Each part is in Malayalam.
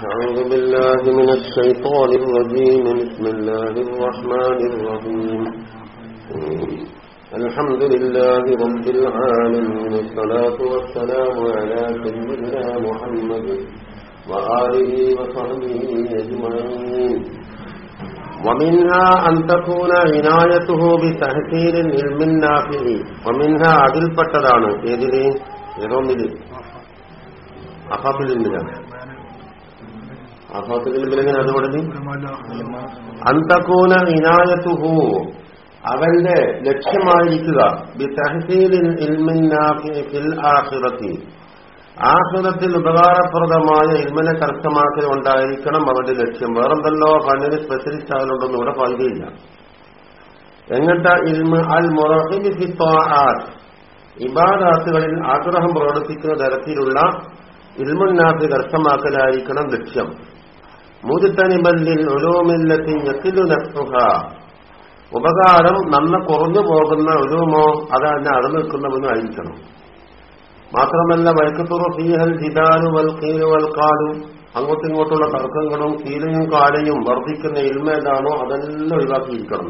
أعوذ بالله من الشيطان الرجيم بسم الله الرحمن الرحيم الحمد لله رب العالمين الصلاة والسلام على سيدنا محمد وآله وصحبه أجمعين ومنها أن تكون عنايته بتحسين العلم النافع ومنها അതിൽ പെട്ടതാണ് ഏതിന് ഏതോന്നില് അഫാത്തിലിങ്ങനെ അത് പറഞ്ഞു അന്തക്കൂന ഇനായത്തുഹു. അവന്റെ ലക്ഷ്യമായിരിക്കുക. ആഹ്ലത്തിൽ ഉപകാരപ്രദമായ ഇൽമിനെ കരസ്ഥമാക്കൽ ഉണ്ടായിരിക്കണം അവന്റെ ലക്ഷ്യം. വേറെന്തല്ലോ കണ്ണിന് സ്പെഷ്യലിസ്റ്റ് ആകലുണ്ടെന്ന് ഇവിടെ പറയുകയില്ല. എങ്ങനത്തെ ഇൽമ അൽ മുറഹിബി ഇബാദാത്തുകളിൽ ആഗ്രഹം പ്രകടിപ്പിക്കുന്ന തരത്തിലുള്ള ഇൽമുന്നാത്ത് കരസ്ഥമാക്കലായിരിക്കണം ലക്ഷ്യം. ഉപകാരം നന്ന കുറഞ്ഞു പോകുന്ന ഒരുമോ അത് അതിനെ അടന്നു നിൽക്കുന്നവനും ആയിരിക്കണം മാത്രമല്ല വൈക്കത്തുറ ഫീഹൽ ജിദാലു വൽ കീലു വൽ അങ്ങോട്ടും ഇങ്ങോട്ടുള്ള തർക്കങ്ങളും കീലയും കാലയും വർദ്ധിക്കുന്ന ഇൽമേതാണോ അതെല്ലാം ഒഴിവാക്കിയിരിക്കണം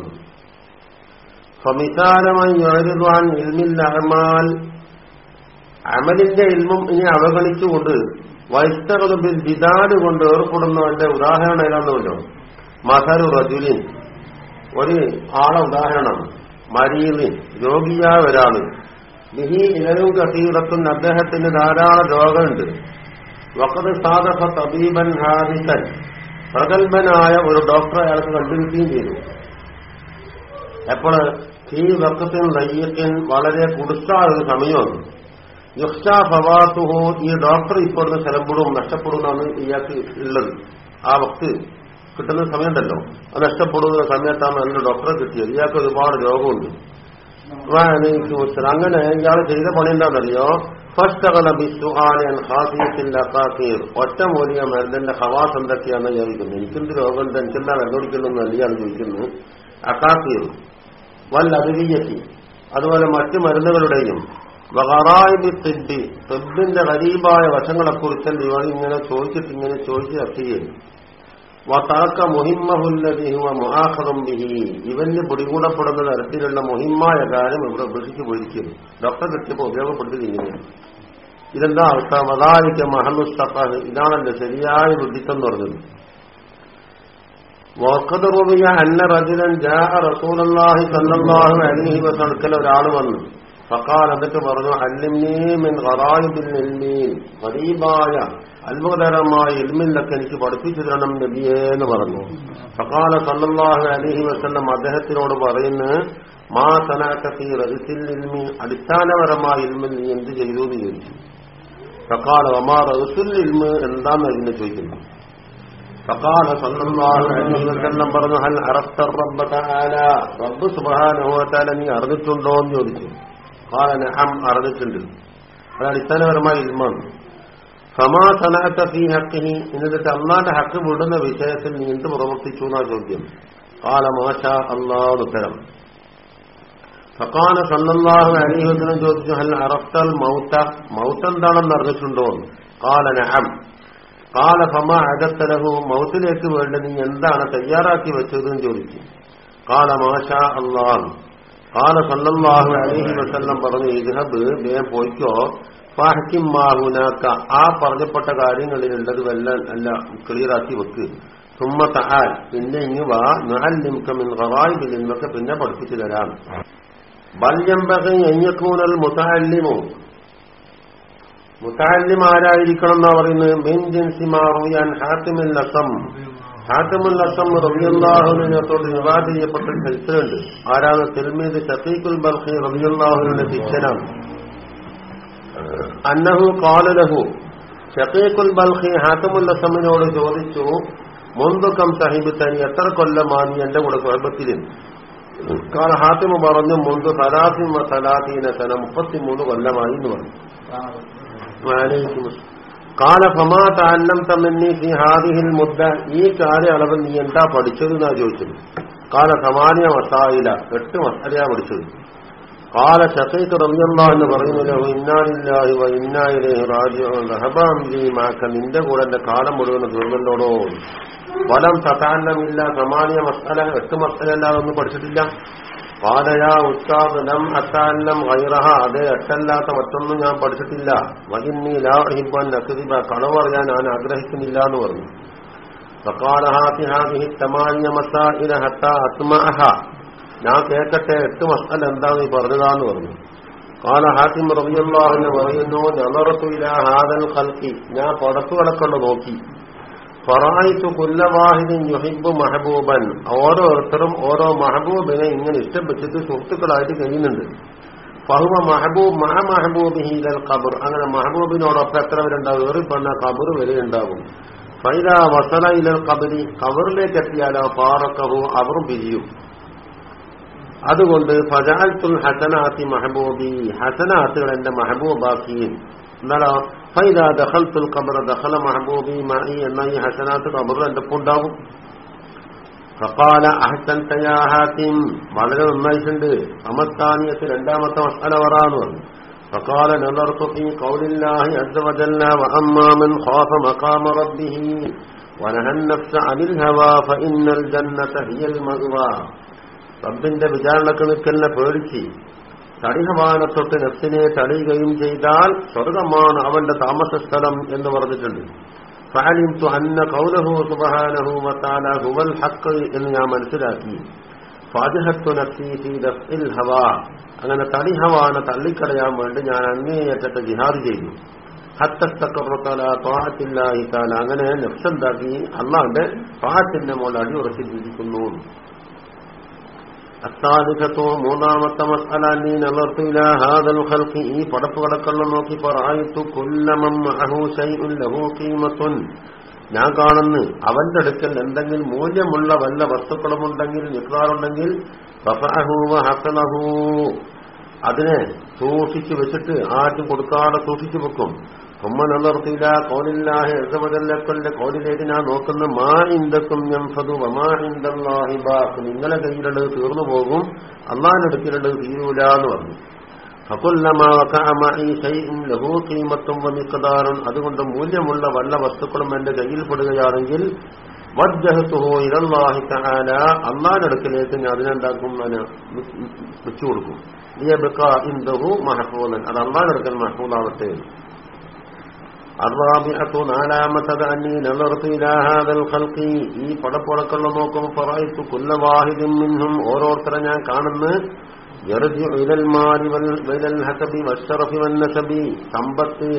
സമിതാരമായി ഞാനിരുവാൻ ഇൽമിൽ അമലിന്റെ ഇൽമും ഇനി അവഗണിച്ചുകൊണ്ട് വൈസ്തകളുമ്പിൽ ജിദാൽ കൊണ്ട് ഏർപ്പെടുന്നവന്റെ ഉദാഹരണം ഏതാണെന്നല്ലോ മസരു റജുലിൻ. ഒരു ആളെ ഉദാഹരണം. മരീലിൻ രോഗിയായ ഒരാൾ ബിഹി ഇലവും കസീറത്തും അദ്ദേഹത്തിന് ധാരാളം രോഗമുണ്ട്. വക്കത് സാധക തബീബൻ ഹാരിസൻ. പ്രഗത്ഭനായ ഒരു ഡോക്ടറെ അയാൾക്ക് കണ്ടുപിടിക്കുകയും ചെയ്തു. എപ്പോൾ ഈ വക്കത്തിൽ നയ്യത്തിൽ വളരെ കുടുത്ത ഒരു സമയമാണ് യുക്ഷ ഫവാസുഹു ഈ ഡോക്ടർ ഇപ്പോഴും സ്ഥലപ്പെടും നഷ്ടപ്പെടുമെന്നാണ് ഇയാൾക്ക് ഉള്ളത്. ആ വക്ത് കിട്ടുന്ന സമയമുണ്ടല്ലോ. അത് നഷ്ടപ്പെടുന്ന സമയത്താണ് നല്ല ഡോക്ടറെ കിട്ടിയത്. ഇയാൾക്ക് ഒരുപാട് രോഗമുണ്ട്. അങ്ങനെ ഇയാൾ ചെയ്ത പണി എന്താണെന്നറിയോ? ഒറ്റ മൂലിക മരുന്നിന്റെ ഹവാസ് എന്തൊക്കെയാണെന്ന് ചോദിക്കുന്നത് എനിക്കെന്ത് രോഗം എനിക്കെന്താ കണ്ടുപിടിക്കുന്നു അല്ലയാണ് ചോദിക്കുന്നു. അക്കാസീർ വൽ അതിവീയത്തി അതുപോലെ മറ്റു മരുന്നുകളുടെയും വകറായി തിബി തെബിന്റെ ഗരീബായ വശങ്ങളെക്കുറിച്ച് ഇവർ ഇങ്ങനെ ചോദിച്ചിട്ട് ഇങ്ങനെ ചോദിച്ച് ചർച്ച ചെയ്യും വതാക്ക മുഹിമ്മഹുല്ലതിഹുവ മുഹാഹറും ബിഹി. ഇവന് പിടികൂടപ്പെടുന്ന തരത്തിലുള്ള മുഹിമ്മായ കാര്യം ഇവിടെ ഉപേക്ഷിച്ചു പോയിരിക്കുന്നു ഡോക്ടർ കിട്ടിയപ്പോൾ ഉപയോഗപ്പെടുത്തിയിരിക്കുന്നു ഇതെന്താ അവസ്ഥ? വതാരിക്ക മഹമുസ്തഫ ഇതാണല്ലോ ശരിയായ ബുദ്ധിത്വം എന്ന് പറഞ്ഞത്. വഖദ് റുവിയ അന്ന റജുലൻ ജാഅ റസൂലുള്ളാഹി സ്വല്ലല്ലാഹു അലൈഹി വസല്ലം വന്നു. ഫഖാൽ എന്നിട്ട് പറഞ്ഞു അല്ലിംനീ മിൻ ഖറായിബിൽ ഇൽമീൻ ഖരീബായ അത്ഭുതകരമായ ഇൽമില്ലൊക്കെ എനിക്ക് പഠിപ്പിച്ചു തരണം നബിയേ എന്ന് പറഞ്ഞു ഫഖാല സല്ലല്ലാഹു അലൈഹി വസല്ലം അദ്ദേഹത്തിനോട് പറയുന്നു മാ സനാക്കത്തി റഹിസിൽ ഇൽമി അടിസ്ഥാനപരമായ ഇൽമിൽ നീ എന്ത് ചെയ്തു എന്ന് ചോദിച്ചു ഫഖാല വമാ റഹസുൽ ഇൽമ് എന്താന്ന് അതിനെ ചോദിക്കുന്നു فقال صلى الله عليه وسلم പറഞ്ഞു ഹൽ അറഫ്ത റബ്ബ തആല റബ്ബ് സുബ്ഹാനഹു വ തആല നീ അറിഞ്ഞിട്ടുണ്ടോ എന്ന് ചോദിച്ചു ഹം അറിഞ്ഞിട്ടുണ്ട്. അത് അടിസ്ഥാനപരമായ ഇൽമാണ് ഫമാ സനഹത്ത ഫീ ഹക്കിനി എന്നിട്ട് അന്നാന്റെ ഹക്ക് വിടുന്ന വിഷയത്തിൽ നീ എന്ത് പ്രവർത്തിച്ചു എന്നാ ചോദ്യം. ഖാല മാഷ സല്ലല്ലാഹു അലൈഹി വസല്ലം ചോദിച്ചു ഹൽ അറഫ്തൽ മൗത്ത മൗത്ത് എന്താണെന്ന് അറിഞ്ഞിട്ടുണ്ടോ? ഖാല നഹം. കാല അകത്തലഹു മൗത്തിലേക്ക് വേണ്ട നീ എന്താണ് തയ്യാറാക്കി വെച്ചതെന്ന് ചോദിച്ചു. കാല മാഷ അള്ളാഹ് കാല സല്ലല്ലാഹു അലൈഹി വസല്ലം പറഞ്ഞു ഇദ്ഹബ് വേഗം പോയിക്കോ. ഫാഹിക്കും മാഹുനാക്ക. ആ പറഞ്ഞപ്പെട്ട കാര്യങ്ങളിലുള്ളത് വല്ല അല്ല ക്ലിയറാക്കി വെക്ക്. സുമ്മ തഹാൽ. പിന്നെ ഇങ്ങ് വാ. നുഹല്ലിംകമിൻ ഖറായിബിലിൻമൊക്കെ പിന്നെ പഠിപ്പിച്ചു തരാം. ബല്യംബകൻ എഞ്ഞക്കൂനൽ മുതല്ലിമോ മുത്താലിം ആരായിരിക്കണം എന്നാ പറയുന്നത്? മെയിൻ ജൻസി മാറിയാൻ Hatim al Asam Hatim al Asam റബിയുല്ലാഹുവിനോട് നിവാദ ചെയ്യപ്പെട്ട ചരിത്രമുണ്ട് ആരാണ് തെൽമീദ് ഷഫീഖുൽ ബർഖി റബിയുല്ലാഹുവിന്റെ ശിക്ഷനാണ് അന്നഹു കാലലഹു ഷഫീഖുൽ ബൽഖി ഹാത്തിമുൽ അസമിനോട് ചോദിച്ചു മുൻതുക്കം സാഹിബ് തനി എത്ര കൊല്ലമാണ് എന്റെ കൂടെ കുഴപ്പത്തിലും കാരണം ഹാത്തിമ പറഞ്ഞു മുൻപ് സലാസിമ സലാസീന സന മുപ്പത്തിമൂന്ന് കൊല്ലമായി എന്ന് പറഞ്ഞു. കാല ഫമാ താന്നം തമ്മന്നി ഫി ഹാദിഹിൽ മുദ്ദ. ഈ കാലയളവ് നീ എന്താ പഠിച്ചത് എന്നാ ചോദിച്ചത്? കാല സമാനിയ മസായില എട്ട് മസാലയാ പഠിച്ചത്. കാല ഷക്കൈക്ക് റബിയല്ല എന്ന് പറയുന്നില്ല ഇന്നാലില്ലാഹി വ ഇന്നായിലേഹി റാജിഊൻ. റഹബാംലി മാക്ക നിന്റെ കൂടെ എന്റെ കാലം മുഴുവൻ തീർന്നല്ലോടോ? വലം സതാന്നമില്ല സമാനിയ മസാല എട്ട് മസാല അല്ലാതെ ഒന്നും പഠിച്ചിട്ടില്ല. പാലയാ ഉസ്താദനം അത്താന്നം ഗൈറഹ അത് എട്ടല്ലാത്ത മറ്റൊന്നും ഞാൻ പഠിച്ചിട്ടില്ല. വകിന്നി ലാ ഹിബൻ നക്കതിബ കളവറിയാൻ ഞാൻ ആഗ്രഹിക്കുന്നില്ല എന്ന് പറഞ്ഞു. സക്കാലഹാസിഹാദിഹി തമാന്യ മസാഇല ഹത്ത അത്മഅഹ ഞാൻ കേക്കട്ടെ എട്ട് മസാല എന്താണ് ഈ പറഞ്ഞതാന്ന് പറഞ്ഞു. കാല ഹാസിം റബിയുള്ള പറയുന്നു ഞാൻ ഇല ഹാദൽ ഞാൻ പടപ്പുകളൊക്കെ നോക്കി. ഫറായിത്തു കുല്ലവാഹിദും യുഹിബ് മഹബൂബൻ. ഓരോരുത്തരും ഓരോ മഹബൂബിനെ ഇങ്ങനെ ഇഷ്ടപ്പെട്ടിട്ട് സുഹൃത്തുക്കളായിട്ട് കഴിയുന്നുണ്ട്. ഫഹുവ മഹബൂബ് മഹ മഹബൂബ് ഹീലൽ ഖബർ. അങ്ങനെ മഹബൂബിനോടൊപ്പം എത്ര പേരുണ്ടാവും? ഏറിപ്പന്ന ഖബർ വരെ ഉണ്ടാകും ഫൈദ വസല ഇലൽ ഖബരി ഖബറിലേക്ക് എത്തിയാലോ പാറക്കഹു അവറും പിരിയും. അതുകൊണ്ട് ഫജാൽത്തുൽ ഹസനാത്തി മഹബൂബി. ഹസനാത്തുകൾ എന്റെ മഹബൂബാക്കിയും എന്നാലോ ഫൈദ ദഖൽത്തുൽ ഖബർ ദഖല മഹബൂബി മഅി എന്ന ഈ ഹസനാത്ത് ഖബറിൽ എന്റെ ഉണ്ടാവും ഫഖാല അഹ്സൻത യാ ഹാത്തിം വളരെ നന്നായിട്ടുണ്ട് അമത്താനിയത്ത് രണ്ടാമത്തെ മസാല വറാന്ന് പറഞ്ഞു فقال نظرت في قول الله عز وجل وأما من خاف مقام ربه ونهى النفس عن الهوى فإن الجنة هي المأوى റബ്ബിന്റെ വിചാരണക്ക് നിൽക്കലിനെ പേടിച്ച് തടിഹമാനത്തൊട്ട് നെഫ്സിനെ തടയുകയും ചെയ്താൽ സ്വർഗമാണ് അവന്റെ താമസസ്ഥലം എന്ന് പറഞ്ഞിട്ടുണ്ട്. ഫഅലിംതു അന്ന ഖൗലഹു സുബ്ഹാനഹു വത്താല ഹുവൽ ഹഖ് എന്ന് ഞാൻ മനസ്സിലാക്കി. ഫാജിഹത്തു നഫ്സി ദഫ്ഇൽ ഹവാ. അങ്ങനെ തടിഹവാന തള്ളിക്കളയാൻ വേണ്ടി ഞാൻ അങ്ങേയറ്റത്തെ ജിഹാദ് ചെയ്തു. ഹത്തസ്തക്കറത്തല ത്വാഹത്തില്ലാഹി താല അങ്ങനെ നഫ്സെന്താക്കി അള്ളാന്റെ പാഹത്തിന്റെ മോൾ അടിയുറച്ചിട്ടിരിക്കുന്നു അത്താദിഖത്തോ മൂന്നാമത്തെ മസാല നീ ഹാദൽ ഖൽഖി. ഈ പടപ്പുകളൊക്കെ നോക്കി പറയായിത്തു കുല്ലമം ഞാൻ കാണുന്നു അവന്റെ അടുക്കൽ എന്തെങ്കിലും മൂല്യമുള്ള വല്ല വസ്തുക്കളുമുണ്ടെങ്കിൽ നിൽക്കാറുണ്ടെങ്കിൽ അതിനെ സൂക്ഷിച്ചു വെച്ചിട്ട് ആറ്റും കൊടുക്കാതെ സൂക്ഷിച്ചു വെക്കും. ഉമ്മ നലർത്തിയില്ല കോലില്ലാഹി കോലിലേതിനാ കോലിലേക്ക് നോക്കുന്ന. മാ ഇന്ദക്കും ഞംഫതു വമാ ഇന്ദല്ലാഹി ബാക്ക് നിങ്ങളെ കയ്യിലുള്ളത് തീർന്നു പോകും. അള്ളാഹിനടുക്കിലുള്ളത് തീരൂല എന്ന് പറഞ്ഞു. ലഹൂക്കീമത്തും വമിക്കതാറും അതുകൊണ്ട് മൂല്യമുള്ള വല്ല വസ്തുക്കളും എന്റെ കയ്യിൽ പെടുകയാണെങ്കിൽ വജ്ജഹത്തുഹോ ഇതല്ലാഹി തആല. അള്ളാഹിനടുക്കിലേക്ക് ഞാൻ അതിനെന്താക്കും അതിന് വെച്ചു കൊടുക്കും. ഇന്ദഹു മഹഫൂലൻ അത് അള്ളാഹിനടുക്കൽ മഹഫൂലാവട്ടെ الرابعة നാലാമത്തത് അന്നി നലർത്ത് ഇലാ ഹാദൽ ഖൽഖി ഈ പടപ്പുറക്കുള്ള നോക്കും ഫറൈത്തു കുല്ല വാഹിദിൻ മിൻഹും ഓരോരുത്തരെ ഞാൻ കാണുന്നു സമ്പത്ത്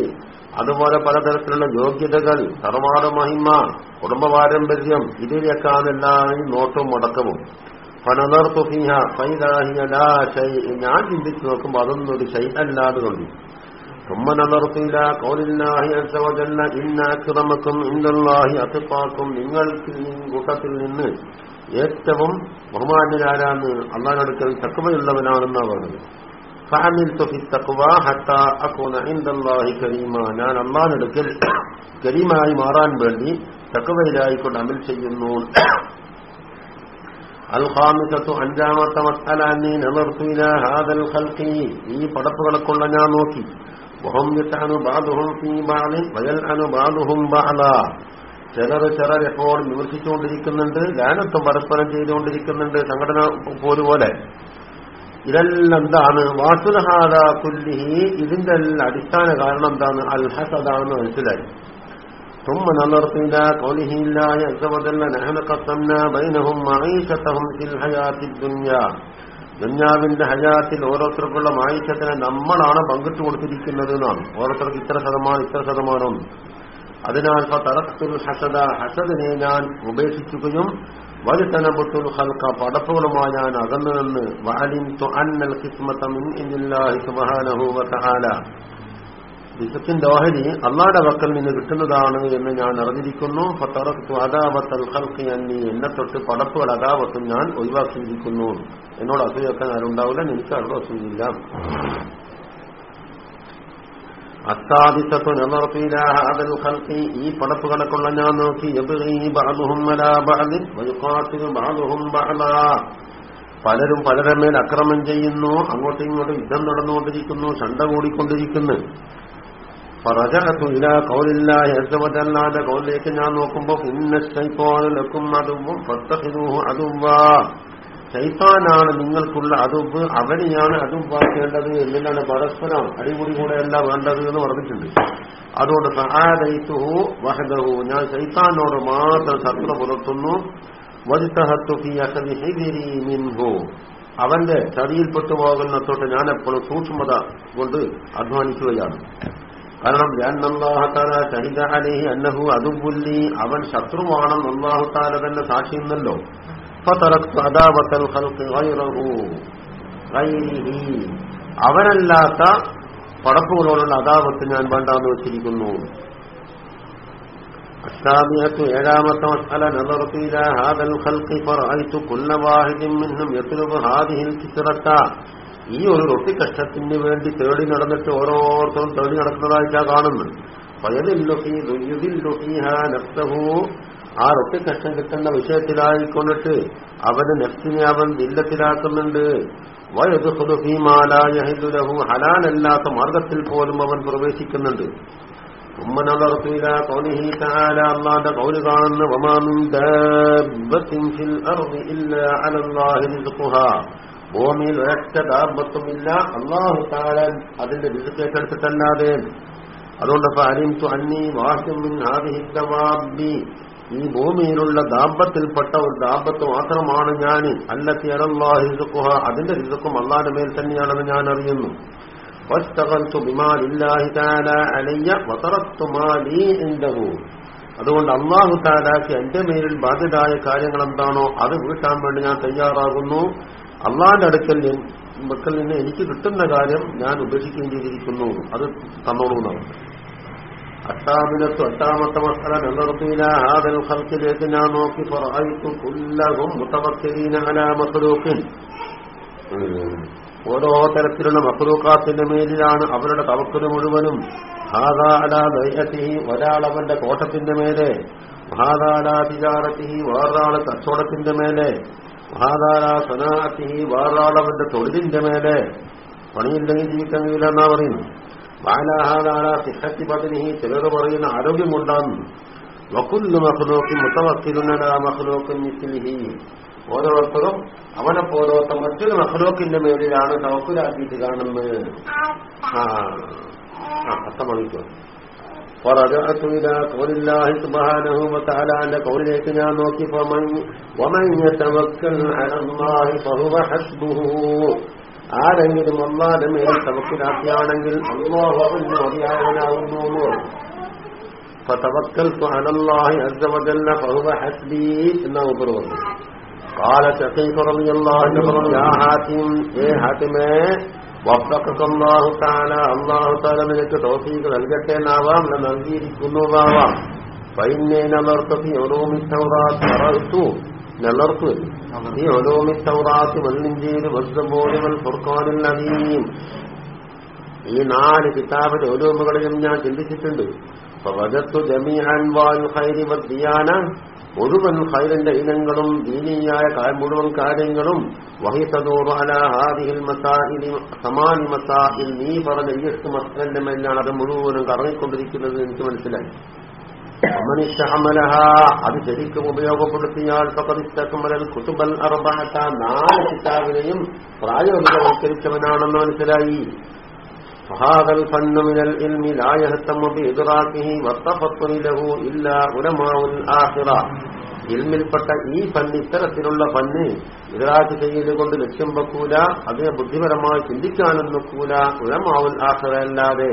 അതുപോലെ പലതരത്തിലുള്ള യോഗ്യതകൾ സർവാട മഹിമ കുടുംബ പാരമ്പര്യം ഇതിലേക്കാണ് എല്ലാവരും നോട്ടും മുടക്കവും ഫനദർത്തു ഫിഹ ഫൈദാഹിയ ലാ ഷൈ ഞാൻ ചിന്തിച്ചു നോക്കുമ്പോൾ അതൊന്നും ഒരു ഷൈ അല്ലാതെ കൊണ്ട് ثم نظرت إلى قول الله عز وجل إن أكرمكم عند الله أتقاكم നിങ്ങൾക്ക് കൂട്ടത്തിൽ നിന്ന് ഏറ്റവും ബഹുമാന്യരാരാന്ന് അള്ളാഹിനടുക്കൽ തക്കവയുള്ളവനാണെന്നാണ് പറഞ്ഞത് ഫഅമിൽതു ഫി തഖ്വ ഹത്താ അകൂന ഇൻദല്ലാഹി കരീമ ഞാൻ അള്ളാഹിനടുക്കൽ കരീമായി മാറാൻ വേണ്ടി തക്കവയിലായിക്കൊണ്ട് അമൽ ചെയ്യുന്നു അൽ ഖാമിസത്തു അഞ്ചാമത്തെ മസ്അല അന്നി നളർത്തു ഇലാ ഹാദൽ ഖൽഖി ഈ പടപ്പുകളൊക്കെയുള്ള ഞാൻ നോക്കി വഹം യതഅനു ബഅദുഹും ഫീ ബഅദിൻ വയൽഅനു ബഅദുഹും ബഅദ ചിലർ ചിലർ എപ്പോൾ വിമർശിച്ചുകൊണ്ടിരിക്കുന്നുണ്ട് ലാനത്വം പരസ്പരം ചെയ്തുകൊണ്ടിരിക്കുന്നുണ്ട് സംഘടന പോലുപോലെ ഇതെല്ലാം എന്താണ് വാസുലഹാദ കുല്ലിഹി ഇതിന്റെ എല്ലാം അടിസ്ഥാന കാരണം എന്താണ് അൽ ഹസദാണെന്ന് മനസ്സിലായി ثم نظرت إلى قوله الله عز وجل نحن قسمنا بينهم معيشتهم في الحياة الدنيا ദുഞ്ഞാവിന്റെ ഹയാത്തിൽ ഓരോരുത്തർക്കുള്ള മായിച്ചത്തിനെ നമ്മളാണ് പങ്കിട്ട് കൊടുത്തിരിക്കുന്നത് എന്നാണ്. ഓരോരുത്തർക്ക് ഇത്ര ശതമാനം ഇത്ര ശതമാനം. അതിനാൽ തറത്തുൽ ഹസദ ഹസദിനെ ഞാൻ ഉപേക്ഷിക്കുകയും വലിതനബുത്തുൽ ഹൽക്ക പടപ്പുകളുമായി ഞാൻ അകന്നു നിന്ന് വാലിൻ അന്നൽ ഇല്ലാഹി സുബഹാനഹു വതആല ബിസത്തിന്റെ ഓഹരി അള്ളാടെ വക്കൽ നിന്ന് കിട്ടുന്നതാണ് എന്ന് ഞാൻ അറിഞ്ഞിരിക്കുന്നു. അന്നി. എന്നെ തൊട്ട് പടപ്പുകൾ അതാപത്തും ഞാൻ ഒഴിവാക്കിയിരിക്കുന്നു. എന്നോട് അസൂയൊക്കെ ആരുണ്ടാവില്ല എനിക്ക് അവിടെ അസൂയില്ല അത്താദിസത്തു നിലർത്തിയിലാഹാദൽ ഹൽക്കി ഈ പടപ്പുകളൊക്കെ ഞാൻ നോക്കി. പലരും പലരുടെ മേൽ അക്രമം ചെയ്യുന്നു. അങ്ങോട്ടും ഇങ്ങോട്ടും യുദ്ധം നടന്നുകൊണ്ടിരിക്കുന്നു. ചണ്ട കൂടിക്കൊണ്ടിരിക്കുന്നു. പറജകത്തുമില്ല കൗലില്ല യസവതല്ലാതെ കൗലിലേക്ക് ഞാൻ നോക്കുമ്പോ ഇന്നക്കും അതുവും പത്തഹിനൂഹ് അതുവാ. ശൈത്താനാണ് നിങ്ങൾക്കുള്ള അതുബ് അവനെയാണ് അതുബാക്കേണ്ടത് എന്നിട്ടാണ് പരസ്പരം അടിപൊളി കൂടെയല്ല വേണ്ടത് എന്ന് പറഞ്ഞിട്ടുണ്ട്. അതുകൊണ്ട് സഹാദയിത്തുഹു വഹദഹു. ഞാൻ ശൈത്താനോട് മാത്രം ശത്രു പുലർത്തുന്നു. മിൻഹു. അവന്റെ ചതിയിൽപ്പെട്ടു പോകുന്ന തൊട്ട് ഞാൻ എപ്പോഴും സൂക്ഷ്മത കൊണ്ട് അധ്വാനിക്കുകയാണ്. കാരണം ഞാൻ അള്ളാഹുത്താല ഷഹിദ അലിഹി അന്നഹു അതുബുല്ലി. അവൻ ശത്രുവാണെന്ന് അള്ളാഹുത്താല തന്നെ സാക്ഷിയുന്നല്ലോ അവനല്ലാത്ത പടപ്പുകളോടുള്ള അദാവത്ത് ഞാൻ വേണ്ടാന്ന് വെച്ചിരിക്കുന്നു. അഷ്ടാമിയത്തു ഏഴാമത്തെ മസല നിലർത്തിയില്ല ഹാദൽ ഖൽഖി ഫറഅയ്തു കുല്ല വാഹിദിൻ മിൻഹും യത്ലുബു ഹാദിഹിൽ കിസ്റത്ത. ഈ ഒരു റൊട്ടി കഷ്ടത്തിന് വേണ്ടി തേടി നടന്നിട്ട് ഓരോരുത്തരും തേടി നടക്കുന്നതായിട്ടാ കാണുന്നു ആ റൊട്ടി കഷ്ടം കിട്ടുന്ന വിഷയത്തിലായിക്കൊണ്ടിട്ട് അവന് നെഫ്റ്റിനെ അവൻ ദില്ലത്തിലാക്കുന്നുണ്ട് വയതുഹുലഹു ഹലാലല്ലാത്ത മാർഗത്തിൽ പോലും അവൻ പ്രവേശിക്കുന്നുണ്ട്. ഉമ്മനവർത്തില കൗലിഹി താല കാണുന്ന ഭൂമിയിൽ ഒരൊറ്റ ദാമ്പത്വമില്ല അള്ളാഹു താരൻ അതിന്റെ വിസുക്കേറ്റെടുത്തിട്ടല്ലാതെ അതുകൊണ്ട് അരിംതു അന്നി വാഹ്യം ആദിഹിദ്ദവാബി ഈ ഭൂമിയിലുള്ള ദാമ്പത്തിൽപ്പെട്ട ഒരു ദാമ്പത്ത് മാത്രമാണ് ഞാൻ. അല്ലത്തി അലല്ലാഹി റിസുഖുഹ. അതിന്റെ രിസുക്കും അള്ളാന്റെ മേൽ തന്നെയാണെന്ന് ഞാൻ അറിയുന്നു. അതുകൊണ്ട് അള്ളാഹു താലാക്ക് എന്റെ മേലിൽ ബാധ്യതായ കാര്യങ്ങൾ എന്താണോ അത് വീട്ടാൻ വേണ്ടി ഞാൻ തയ്യാറാകുന്നു. അള്ളാന്റെ അടുക്കൽ മക്കളിൽ നിന്ന് എനിക്ക് കിട്ടുന്ന കാര്യം ഞാൻ ഉപേക്ഷിക്കുകയും ചെയ്തിരിക്കുന്നു. അത് തന്നോളൂ എന്നാണ്. അട്ടാമിനത്തു അട്ടാമത്തെ മക്കളെ നിലനിർത്തിയില്ല ആദൽ ഹൽക്കിലേക്ക് ഞാൻ നോക്കി പറയും കുല്ലവും മുത്തവക്കരീന അലാമക്കലൂക്കിൻ ഓരോ തരത്തിലുള്ള മക്കളൂക്കാത്തിന്റെ മേലിലാണ് അവരുടെ തവക്കൽ മുഴുവനും. ഒരാളവന്റെ അവന്റെ തോട്ടത്തിന്റെ മേലെ. മഹാദാലാധികാരത്തി വേറൊരാൾ കച്ചവടത്തിന്റെ മേലെ. ഹാദാല സനാത്തി വേറൊരാളവന്റെ തൊഴിലിന്റെ മേലെ പണിയില്ലെങ്കിൽ ജീവിക്കാൻ കഴിയില്ല എന്നാ പറയുന്നു. ബാലാഹാധാര സിഹത്തി പതിനി ചിലർ പറയുന്ന ആരോഗ്യമുണ്ടാകുന്നു വക്കുല്ലു മഹ്ലൂക്കും മുത്തവക്കിലുന്നട മഹ്ലൂക്കും മിസ്ലിഹി. ഓരോരുത്തരും അവനെ പോലോത്ത മറ്റൊരു മഹ്ലോക്കിന്റെ മേലിലാണ് തവക്കുലാക്കിയിട്ട് കാണുന്നത്. ആ അർത്ഥമണിക്കോ ورجعت إلى قول الله سبحانه وتعالى عند قوله ഞാൻ നോക്കി فمن ومن يتوكل على الله فهو حسبه ആരെങ്കിലും അള്ളാന്റെ മേൽ തവക്കിലാക്കിയാണെങ്കിൽ അള്ളാഹു അവന് മതിയായവനാകുന്നു فتوكلت على الله عز وجل فهو حسبي എന്നാ ഉപർ പറഞ്ഞു قال شقيق رضي الله عنه يا حاتم ഏ ഹാത്തിമേ വഫക്കല്ലാഹു താല അള്ളാഹു താല നിനക്ക് തോഫീക്ക് നൽകട്ടെ എന്നാവാം നൽകിയിരിക്കുന്നതാവാം ഫൈനെ നലർത്തി നലർത്തു ഈ ഒരോമിത്തൗറാത്ത് വല്ലിഞ്ചേര് വസ്തുബോധി വൽ ഫുർഖാനിൽ അലീം ഈ നാല് കിതാബിന്റെ ഓരോമുകളിലും ഞാൻ ചിന്തിച്ചിട്ടുണ്ട്. വജത്തു ജമീഅൻ വാൽ ഹൈരി വദ്ദിയാന മുഴുവൻ ഖൈറിന്റെ ഇനങ്ങളും ദീനീയായ മുഴുവൻ കാര്യങ്ങളും സമാനി മസാഹിൽ നീ പറഞ്ഞ ഈ എട്ട് മസ്തന്റെ മേലാണ് അത് മുഴുവനും കറങ്ങിക്കൊണ്ടിരിക്കുന്നത് എനിക്ക് മനസ്സിലായി. അമനിഷമലഹ അത് ശരിക്കും ഉപയോഗപ്പെടുത്തിയാൽ പകതിത്തക്കമലൽ കുത്തുബൽ അർബഹത്ത നാല് കിതാബിനെയും പ്രായോഗികവൽക്കരിച്ചവനാണെന്ന് മനസ്സിലായി. فهذا الفن من العلم لا يهتم بإدراكه والتفطن له إلا علماء الآخرة ഇൽമിൽപ്പെട്ട ഈ ഫന്ന് ഇത്തരത്തിലുള്ള ഫന്ന് ഇതറാക്ക് ചെയ്തുകൊണ്ട് ലക്ഷ്യം വെക്കൂല അതിനെ ബുദ്ധിപരമായി ചിന്തിക്കാനും നോക്കൂല ഉലമാവുൽ ആഹ്റല്ലാതെ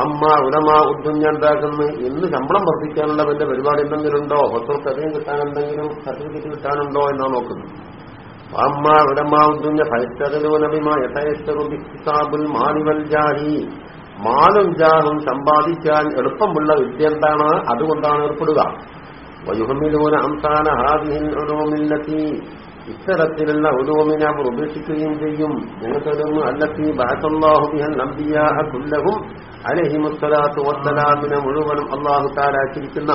അമ്മ ഉലമാ ഉദ്ദുഞ്ഞാണ്ടാക്കുന്നു ഇന്ന് ശമ്പളം വർദ്ധിക്കാനുള്ള വല്ല പരിപാടി എന്തെങ്കിലും ഉണ്ടോ പത്തുർക്ക് അധികം കിട്ടാനെന്തെങ്കിലും സർട്ടിഫിക്കറ്റ് കിട്ടാനുണ്ടോ എന്നാ നോക്കുന്നത് അമ്മ ഉലമാ ഉദ്ദുഞ്ഞ ഫയസ്തകലൂനബിമാ യഥയസ്തറുബിസാബുൽ മാലിവൽ ജാഹി മാലും ജാഹും സമ്പാദിക്കാൻ എളുപ്പമുള്ള വിദ്യ എന്താണ്? അതുകൊണ്ടാണ് ഏർപ്പെടുക. വയുഹമിലൂന അംസാന ഹാദിഹിൻ ഉലൂമില്ലത്തി ഇത്തരത്തിലുള്ള ഉലൂമിനെ അവർ ഉപേക്ഷിക്കുകയും ചെയ്യും ഞങ്ങൾക്കതൊന്നും അല്ലത്തി ബാസല്ലാഹുബിഹൻ നമ്പിയാഹ കുല്ലഹും അലഹിമുസ്സലാത്തു വസ്സലാമിനെ മുഴുവനും അള്ളാഹു താലാക്കിയിരിക്കുന്ന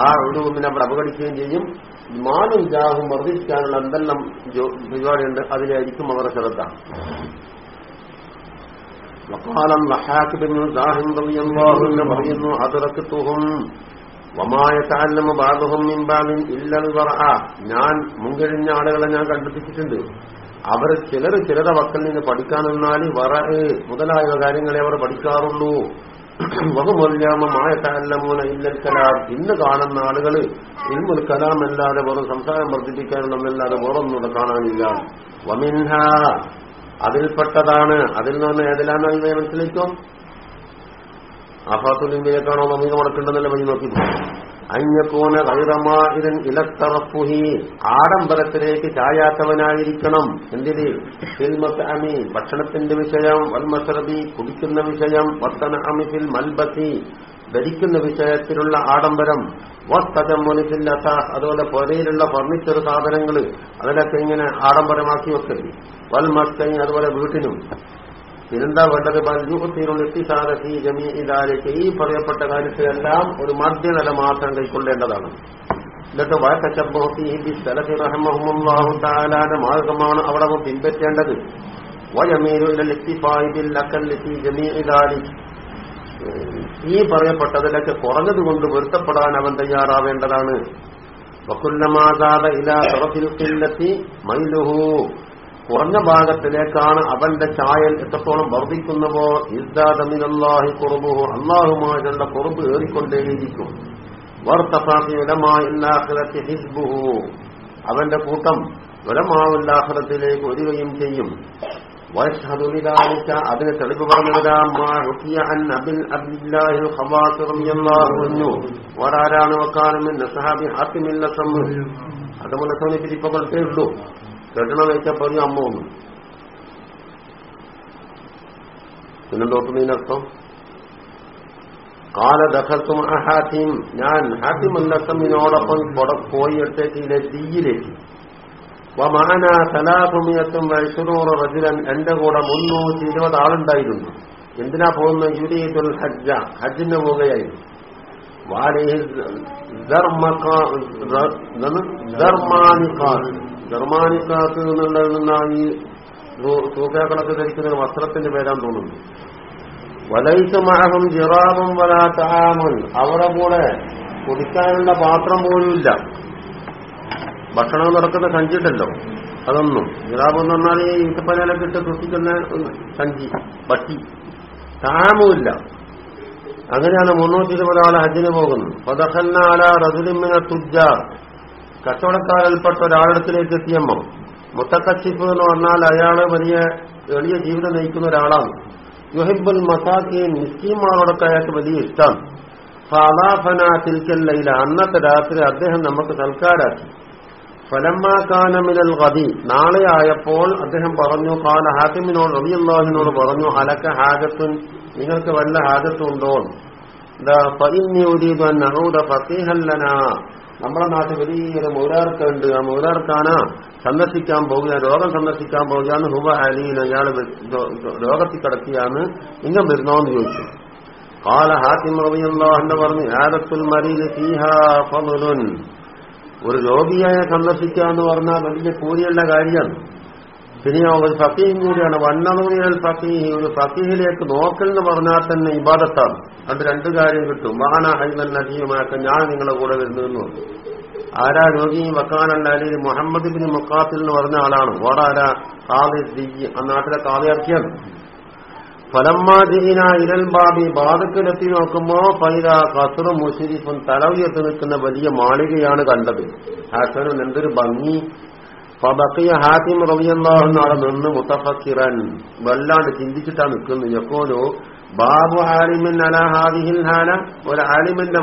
ആ ഉലൂമിനെ അവർ അവഗണിക്കുകയും ചെയ്യും മാനും ജാഹും വർദ്ധിക്കാനുള്ള എന്തെല്ലാം പരിപാടിയുണ്ട് അതിലായിരിക്കും അവരുടെ ശ്രദ്ധ وقال الضحاك بن زاهم رضي الله عنه പറയുന്നു അദ്റക്കത്തുഹും വമായ താല്ലമ ബാധുഹും മിൻബാമിൻ ഇല്ലൽ വറഅ. ഞാൻ മുൻകഴിഞ്ഞ ആളുകളെ ഞാൻ കണ്ടുപിടിച്ചിട്ടുണ്ട്. അവർ ചിലർ ചിലരെ വക്കൽ നിന്ന് പഠിക്കാൻ നിന്നാൽ വറ മുതലായ കാര്യങ്ങളെ അവർ പഠിക്കാറുള്ളൂ. വകുമൊല്ലാമമായ താല്ലമൂന ഇല്ലൽ കലാം. ഇന്ന് കാണുന്ന ആളുകൾ ഇൽമുൽ കലാം അല്ലാതെ വെറും സംസാരം വർദ്ധിപ്പിക്കാനുള്ളതല്ലാതെ വേറൊന്നുകൂടെ കാണാനില്ല. വമിൻഹ. അതിൽപ്പെട്ടതാണ്. അതിൽ നിന്ന് മനസ്സിലേക്കും മനസ്സിലാക്കും? ആഫാത്തുലിംബിലേക്കാണോ നമുക്ക് മടക്കേണ്ടതല്ല വഴി നോക്കി അഞ്ഞക്കോന കൈറമാതിരൻ ഇലത്തറപ്പുഹി. ആഡംബരത്തിലേക്ക് ചായാത്തവനായിരിക്കണം. എന്തിന്? ഫിൽമത്ത് അമി ഭക്ഷണത്തിന്റെ വിഷയം വൽമസറബി കുടിക്കുന്ന വിഷയം വത്തന അമിഫിൽ മൽബസി. ധരിക്കുന്ന വിഷയത്തിലുള്ള ആഡംബരം. വസ്തജമുനിഫിൽ അസാഹ് അതുപോലെ പുരയിലുള്ള ഫർണിച്ചർ സാധനങ്ങൾ അതിലൊക്കെ ഇങ്ങനെ ആഡംബരമാക്കി വെക്കരുത്. വൽമസ്കൈ അതുപോലെ വീട്ടിനും. പിന്നെന്താ വേണ്ടത്? ബൽജുഹത്തിനുള്ളിസാരത്തി ജമീ ഇതാലേക്ക് ഈ പറയപ്പെട്ട കാര്യത്തിലെല്ലാം ഒരു മധ്യനില മാത്രം കൈക്കൊള്ളേണ്ടതാണ്. എന്നിട്ട് വയക്കച്ചബോഹത്തി സ്ഥലത്തിൽ താലാന്റെ മാർഗമാണ് അവിടെ പിൻപറ്റേണ്ടത്. ഈ പറയപ്പെട്ടതിലൊക്കെ കുറഞ്ഞത് കൊണ്ട് പൊരുത്തപ്പെടാൻ അവൻ തയ്യാറാവേണ്ടതാണ്. വക്കുല്ലമാതാത ഇല തുറത്തിൽ മൈലുഹു. കുറഞ്ഞ ഭാഗത്തിലേക്കാണ് അവന്റെ ചായൽ എത്രത്തോളം വർദ്ധിക്കുന്നുവോ ഇസ്ദാദമിനല്ലാഹി കുറവ് അള്ളാഹുമായുള്ള കുറുബ് ഏറിക്കൊണ്ടേയിരിക്കും. ഹിസ്ബുഹു. അവന്റെ കൂട്ടം വലമാവുല്ലാഹറത്തിലേക്ക് വരികയും ചെയ്യും. അതിന് തെളിവ് പറഞ്ഞു ഒരാരാണ് വക്കാനും അതുപോലെ ഇപ്പൊ കൊടുത്തേ ഉള്ളൂ കെട്ടണം വെച്ചാൽ പറഞ്ഞു അമ്മ ഒന്നും കാല ദഹത്തും അഹാത്തിയും ഞാൻ ഹാത്തിം അല്ലത്തമ്മിനോടൊപ്പം പോയി എടുത്തേക്കിലെ തീയിലേക്ക് വമാന സലാസുമിയത്തും വൈഷുറൂറ് റജുലൻ എന്റെ കൂടെ മുന്നൂറ്റി ഇരുപത് ആളുണ്ടായിരുന്നു. എന്തിനാ പോകുന്ന യുരീദുൽ ഹജ്ജ ഹജ്ജിന് പോവുകയായിരുന്നു ജർമാനിക്കാത്ത് നിന്നാണ് ഈ തൂക്കാക്കളൊക്കെ ധരിക്കുന്ന ഒരു വസ്ത്രത്തിന്റെ പേരാന്ന് തോന്നുന്നു. വലൈസമഹം ജിറാബും വലാത്താമൻ അവരുടെ കൂടെ കുടിക്കാനുള്ള പാത്രം പോലുമില്ല ഭക്ഷണം നടക്കുന്ന സഞ്ചിട്ടല്ലോ അതൊന്നും. ജിറാബ് എന്ന് പറഞ്ഞാൽ ഈ ഇട്ടപ്പനയിലൊക്കെ ഇട്ട് സൃഷ്ടിക്കുന്ന സഞ്ചി പട്ടി താമുമില്ല അങ്ങനെയാണ് മുന്നൂറ്റി ഇരുപത് ആളെ ഹജ്ജിന് പോകുന്നത്. പദഹന്നാല റസുലിമിന തുജാർ കച്ചവടക്കാരിൽപ്പെട്ട ഒരാളിടത്തിലേക്ക് എത്തിയമ്മ. മുത്തക്കച്ചിഫ് എന്ന് പറഞ്ഞാൽ അയാൾ വലിയ എളിയ ജീവിതം നയിക്കുന്ന ഒരാളാണ്. യുഹിബുൽ മസാഖീൻ മിസ്കീമാരോടൊക്കെ അയാൾക്ക് വലിയ ഇഷ്ടമാണ് ഫലാഫന തിൽക്കല്ലയില അന്നത്തെ രാത്രി അദ്ദേഹം നമുക്ക് സൽക്കാരാക്കി. ഫലമ്മാക്കാനമിനൽ ഗതി നാളെ ആയപ്പോൾ അദ്ദേഹം പറഞ്ഞു കാല ഹാത്തിമിനോട് റബിയുള്ളാഹിനോട് പറഞ്ഞു അലക്ക ഹാജത്തുൻ നിങ്ങൾക്ക് വല്ല ഹാജത്തുണ്ടോ ഫീഹല്ലന നമ്മുടെ നാട്ടിൽ വലിയൊരു മൗലാർക്കുണ്ട്. ആ മൗരാർക്കാണ് സന്ദർശിക്കാൻ പോവുക രോഗം സന്ദർശിക്കാൻ പോവുകയാണ് ഹുബ അലീൻ അയാൾ രോഗത്തിൽ കിടക്കുകയാണ്. ഇങ്ങം വരുന്നോന്ന് ചോദിച്ചു. കാല ഹാത്തിം റബിയുള്ളാഹിന്റെ പറഞ്ഞു ആദത്തുൽ മരീൽ ഒരു രോഗിയായ സന്ദർശിക്കുക എന്ന് പറഞ്ഞാൽ വലിയ കൂലിയുള്ള കാര്യമാണ്. പിന്നെയോ ഒരു ഫക്കീഹും കൂടിയാണ്. വണ്ണനൂരിയൽ ഫക്കീഹി ഒരു ഫക്കീഹിലേക്ക് നോക്കൽ എന്ന് പറഞ്ഞാൽ തന്നെ ഇബാദത്താണ്. അത് രണ്ടു കാര്യം കിട്ടും. മഹാന ഹൈമൻ നദീയുമായൊക്കെ ഞാൻ നിങ്ങളുടെ കൂടെ വരുന്നതെന്ന് പറഞ്ഞു. ആരാ രോഗി? വക്കാനല്ല അല്ലെങ്കിൽ മുഹമ്മദ് ബിൻ മുക്കാത്തിൽ എന്ന് പറഞ്ഞ ആളാണ്. ഓടാരാ കാതി ആ നാട്ടിലെ കാതിയർക്കിയാണ് ഫലമ്മാജീന ഇരൽ ബാബി. ബാധക്കിലെത്തി നോക്കുമ്പോ പൈര കസറു മുഷരിഫും തലവിയത്ത് നിൽക്കുന്ന വലിയ മാളികയാണ് കണ്ടത്. ആ ഹാസനും എന്തൊരു ഭംഗി. ഫബക്കിയ ഹാത്തിം റബിയല്ലാഹുന്ന അവിടെ നിന്ന് മുത്തഫക്കിറൻ വല്ലാണ്ട് ചിന്തിച്ചിട്ടാ നിൽക്കുന്നു യഖൂലു ബാബു ആലിമിൻ അല ഹാദിഹിൽ ഹാല ഒരു ആലിമിന്റെ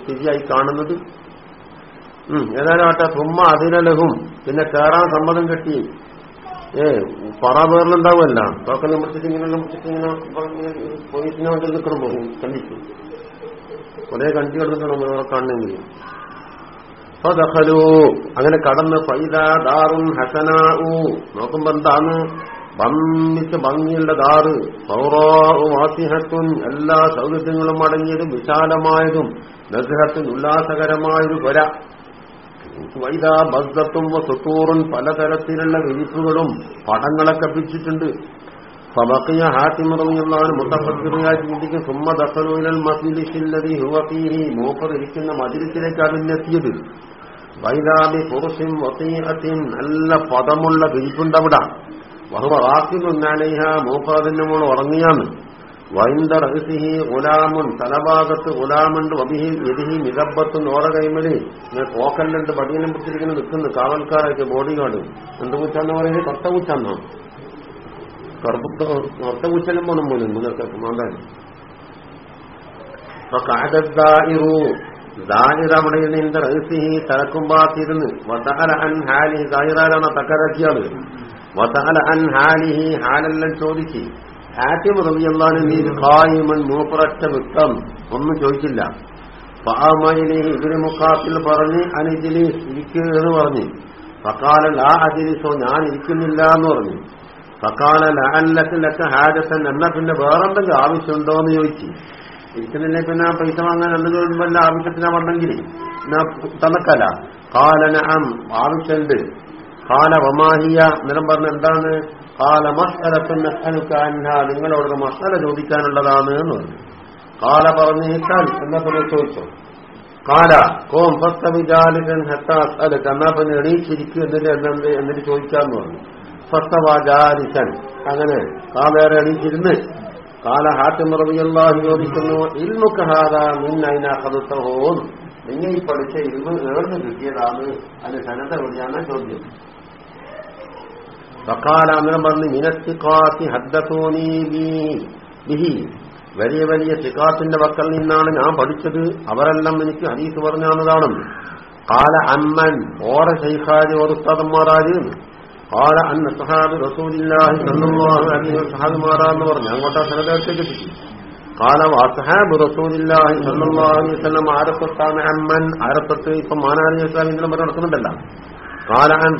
സ്ഥിതിയായി കാണുന്നത്. ഏതായാലും ആട്ടെ തുമ്മ അതിനലഹും പിന്നെ കയറാൻ സമ്മതം കെട്ടി. ഏ പറ പേറിലുണ്ടാവുമല്ല ടോക്കൻ പിടിച്ചിട്ട് ഇങ്ങനെ പിടിച്ചിട്ട് ഇങ്ങനെ പോലീസിനെ വേണ്ടി നിൽക്കണം കണ്ടിച്ചു കുറെ കണ്ടി കിടന്നിട്ടുണ്ടോ കാണണമെങ്കിൽ ഫദഖലു. അങ്ങനെ കടന്ന് ഫൈദാ ദാറുൻ ഹസനാഉ. നോക്കുമ്പോ എന്താണ്? ഭംഗിച്ച് ഭംഗിയുള്ള ദാറ്. സൗറാഹത്തുൻ എല്ലാ സൗകര്യങ്ങളും അടങ്ങിയതും വിശാലമായതും നസ്ഹത്തുൻ ഉല്ലാസകരമായൊരു പുര വൈദാ ബസ്ദത്തും സുത്തൂറും പലതരത്തിലുള്ള വിരിപ്പുകളും പടങ്ങളൊക്കെ പിച്ചിട്ടുണ്ട് സമക്കിയ ഹാത്തിമുറങ്ങിയുള്ളതാണ് മുത്തഫിറിയായി ചിന്തിക്കും ദസലൂലൽ മസിലിഷില്ലതി ഹുവഫീഹി മൂപ്പർ ഇരിക്കുന്ന മതിലിസിലേക്ക് അതിനെത്തിയത് വൈദാബി പുറുഷിൻ വസീഅത്തിൻ നല്ല പദമുള്ള വിരിപ്പുണ്ടവിടെ വഹുവ ആക്കിലുന്നാലേഹ മൂപ്പർ അതിന്റെ മോൾ ഉറങ്ങിയാന്ന് വൈന്ദ റഹസിഹി ഗുലാമുൻ തലഭാഗത്ത് ഗുലാമുണ്ട് വബിഹി എതിഹി മിതബത്തും ഓറ കൈമലി. ഇങ്ങനെ കോക്കല്ലുണ്ട് പടിയനം പിടിച്ചിരിക്കുന്ന നിൽക്കുന്നു കാവൽക്കാരൊക്കെ ബോഡി ഗാർഡ് എന്ത് പൂച്ചാന്ന് പറയുന്നത്? കത്ത പൂച്ചാന്നോ കറുത്ത കറുത്ത പൂച്ചലും പോണം പോലും നിങ്ങൾക്ക് അപ്പൊ അവിടെ നിന്റെ റഹസിഹി തലക്കുമ്പാത്തിരുന്ന് വതഹല അൻ ഹാലി സാഹിറാലാണ് തക്കരക്കിയത്. വതഹല അൻ ഹാലിഹി ഹാലെല്ലാം ചോദിച്ച് ഹാറ്റിം റബിയല്ലാന് നീ ഖായിമൻ മൂപ്പറച്ച വിട്ടം ഒന്നും ചോദിച്ചില്ല. ഫാമയിലേഹി ഇവർ മുഖാത്തിൽ പറഞ്ഞ് അനിജിലി ഇരിക്കുക എന്ന് പറഞ്ഞു. ഫക്കാല ലാ അജിലിസോ ഞാൻ ഇരിക്കുന്നില്ല എന്ന് പറഞ്ഞു. ഫക്കാല ലാലത്തിലൊക്കെ ഹാജസൻ എന്നാ പിന്നെ വേറെന്തെങ്കിലും ആവശ്യമുണ്ടോ എന്ന് ചോദിച്ചു. ഇരിക്കുന്നില്ലേ പിന്നെ പൈസ വാങ്ങാൻ രണ്ടു വല്ല ആവശ്യത്തിനാ വന്നെങ്കിൽ തന്നക്കല. കാലന അം ആവശ്യമുണ്ട് കാല വമാഹിയ നിലം പറഞ്ഞ എന്താണ്? കാല മസ്അലത്തുന്ന നിങ്ങളോട് മസാല ചോദിക്കാനുള്ളതാണ് എന്ന് പറഞ്ഞു. കാല പറഞ്ഞേക്കാൻ എന്നാ പിന്നെ ചോദിച്ചു? കാല കോം ഫസ്തവിജാലികൻ ഹത്താസ് അല്ല എന്നാ പിന്നെ എണീച്ചിരിക്കും എന്നിട്ട് എന്നെന്ത് എന്നിട്ട് ചോദിക്കാന്ന് പറഞ്ഞു. ഫസ്തവാജാലിസൻ അങ്ങനെ കാലേറെ എണീച്ചിരുന്ന് കാല ഹാറ്റിമറവിയല്ലാഹു ചോദിക്കുന്നു ഇൽമുഖഹാദ നിന്നൈന കതുത്തഹോ നിങ്ങൾ ഈ പഠിച്ച ഇൽമ് ഏർന്ന് കിട്ടിയതാണ്. അതിന് സന്നദ്ധ എവിടെയാണ് ചോദ്യം. വക്കാല അന്നേരം പറഞ്ഞ് മിനത്തിക്കാത്തി ഹദ്ദത്തോനീ ബിഹി. വലിയ വലിയ സിക്കാത്തിന്റെ വക്കൽ നിന്നാണ് ഞാൻ പഠിച്ചത്. അവരെല്ലാം എനിക്ക് ഹദീസ് പറഞ്ഞാന്നതാണെന്ന് കാല അമ്മൻ ഓറെ ശൈഖാരി ഓറുസ്താദന്മാരാര് കാല الله സഹാബ് റസൂലില്ലാഹി സല്ലല്ലാഹു അലൈഹി സഹാബിമാരാന്ന് പറഞ്ഞു. അങ്ങോട്ടാ സനദേഹത്തേക്ക് എത്തിച്ചു. കാല അസഹാബ് റസൂലില്ലാഹി സല്ലല്ലാഹു അലൈഹി വസല്ലം ആരത്തൊട്ടാണ് അമ്മൻ ആരത്തൊട്ട് ഇപ്പൊ മാനാലി ഇസ്ലാം ഇങ്ങനെ പറഞ്ഞ് നടക്കുന്നുണ്ടല്ലോ. കാല അൻ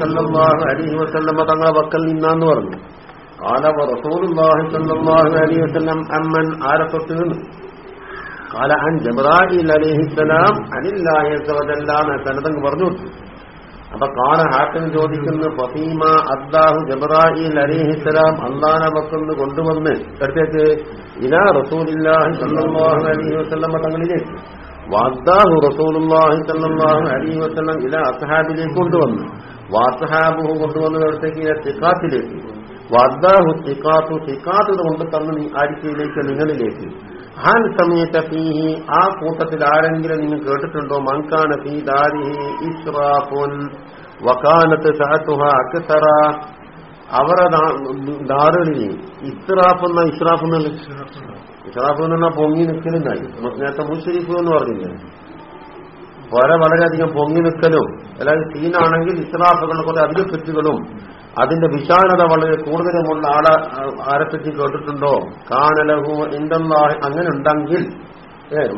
صلى الله അലൈഹി وسلم തങ്ങളെ വക്കൽ നിന്നാന്ന് പറഞ്ഞു. കാല റസൂലുള്ളാഹി സല്ലല്ലാഹു അലൈഹി വസല്ലം അമ്മൻ جبرائيل കാല അൻ عن അലൈഹിസ്സലാം عز وجل സനതങ്ങ് പറഞ്ഞു അപ്പൊ കാല ഹാക്കൻ ചോദിക്കുന്നു ഫീമ അദ്ദാഹു ജബ്രായിൽ അലിഹിസ്സലാം അള്ളാന വക്കൊന്ന് കൊണ്ടുവന്ന് അടുത്തേക്ക് ഇലാ റസൂലില്ലാഹി സല്ലാഹു അലൈഹി വസ്ലമ തങ്ങളിലേക്ക്. വാദ്ദാഹു റസൂലുള്ളാഹി സല്ലാഹു അലൈഹി വസ്ലം ഇല അസഹാബിലേക്ക് കൊണ്ടുവന്നു. വാസഹാബുഹു കൊണ്ടുവന്നത് അടുത്തേക്ക് ഇല തിക്കാത്തിലേക്ക് വാദ്ദാഹു തിക്കാത്തു തിക്കാത്തത് കൊണ്ട് തന്നു ആരിക്കയിലേക്ക് നിങ്ങളിലേക്ക്. ഹാൻ സമയത്ത് ഫീഹി ആ കൂട്ടത്തിൽ ആരെങ്കിലും നിങ്ങൾ കേട്ടിട്ടുണ്ടോ? മങ്കാന ഫീ ദാരിഹി ഇസ്രാഫുൻ വക്കാനത്ത് സഹത്തുഹ അക്സറ. അവരെ ദാറുകളിൽ ഇസ്രാഫ് എന്ന ഇസ്രാഫ് എന്നുള്ള ഇസ്രാഫ് എന്ന് പറഞ്ഞാൽ പൊങ്ങി നിൽക്കലുണ്ടായി നേരത്തെ മുഷരീഫ് എന്ന് പറഞ്ഞില്ലേ? വരെ വളരെയധികം പൊങ്ങി നിൽക്കലും അല്ലാതെ സീനാണെങ്കിൽ ഇസ്രാഫുകളുടെ കുറെ അധിക തെറ്റുകളും അതിന്റെ വിശാലത വളരെ കൂടുതലുമുള്ള ആളെ ആരെപ്പറ്റി കേട്ടിട്ടുണ്ടോ? കാനലഹു എന്തെന്നാ അങ്ങനെ ഉണ്ടെങ്കിൽ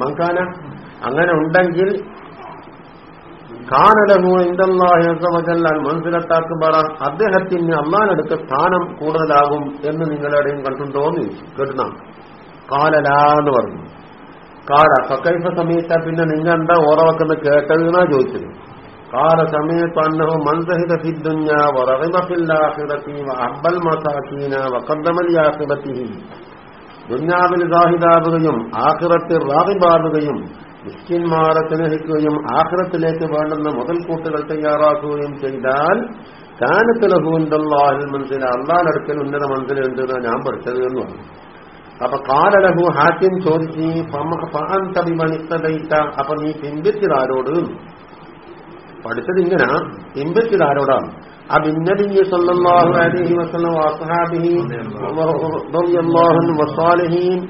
മങ്കാന? അങ്ങനെ ഉണ്ടെങ്കിൽ കാനലഹു എന്തെന്നാ മനസ്സിലത്താക്ക് പറ. അദ്ദേഹത്തിന് അള്ളാനടുത്ത് സ്ഥാനം കൂടുതലാകും എന്ന് നിങ്ങളെവിടെയും കണ്ടിട്ടുണ്ടോ എന്ന് കേട്ടുന്ന കാലലാന്ന് പറഞ്ഞു. കാല സക്കൈഫ സമയത്ത പിന്നെ നിങ്ങൾ എന്താ ഓറവെക്കുന്ന കേട്ടതെന്നാ ചോദിച്ചത്? قال سمعت أنه من زهد في الدنيا ورغب في الآخرة وأحب المساكين وقدم لآخرته ദുന്യാവിൽ ദാഹിതാവുകയും ആഖിറത്തിൽ റാഹിബാവുകയും മിസ്കിന്മാരെ സ്നേഹിക്കുകയും ആഖിറത്തിലേക്ക് വേണ്ടുന്ന മുതൽക്കൂട്ടുകൾ തയ്യാറാക്കുകയും ചെയ്താൽ കാനത്തിലഹുവിന്റെ മനസ്സിൽ അള്ളാഹടുക്കൽ ഉന്നത മനസ്സിലുണ്ട് എന്നാണ് ഞാൻ പഠിച്ചത് എന്ന് പറഞ്ഞു അപ്പൊ കാലലഹു ഹാക്യം ചോദിച്ച് അപ്പൊ നീ പിൻപിച്ചതാരോട് പഠിച്ചത് ഇങ്ങനെ. പിൻപറ്റിയത് ആരോടാണ് അബിന്നബി സല്ലല്ലാഹു അലൈഹി റളിയല്ലാഹു വസാലിഹീൻ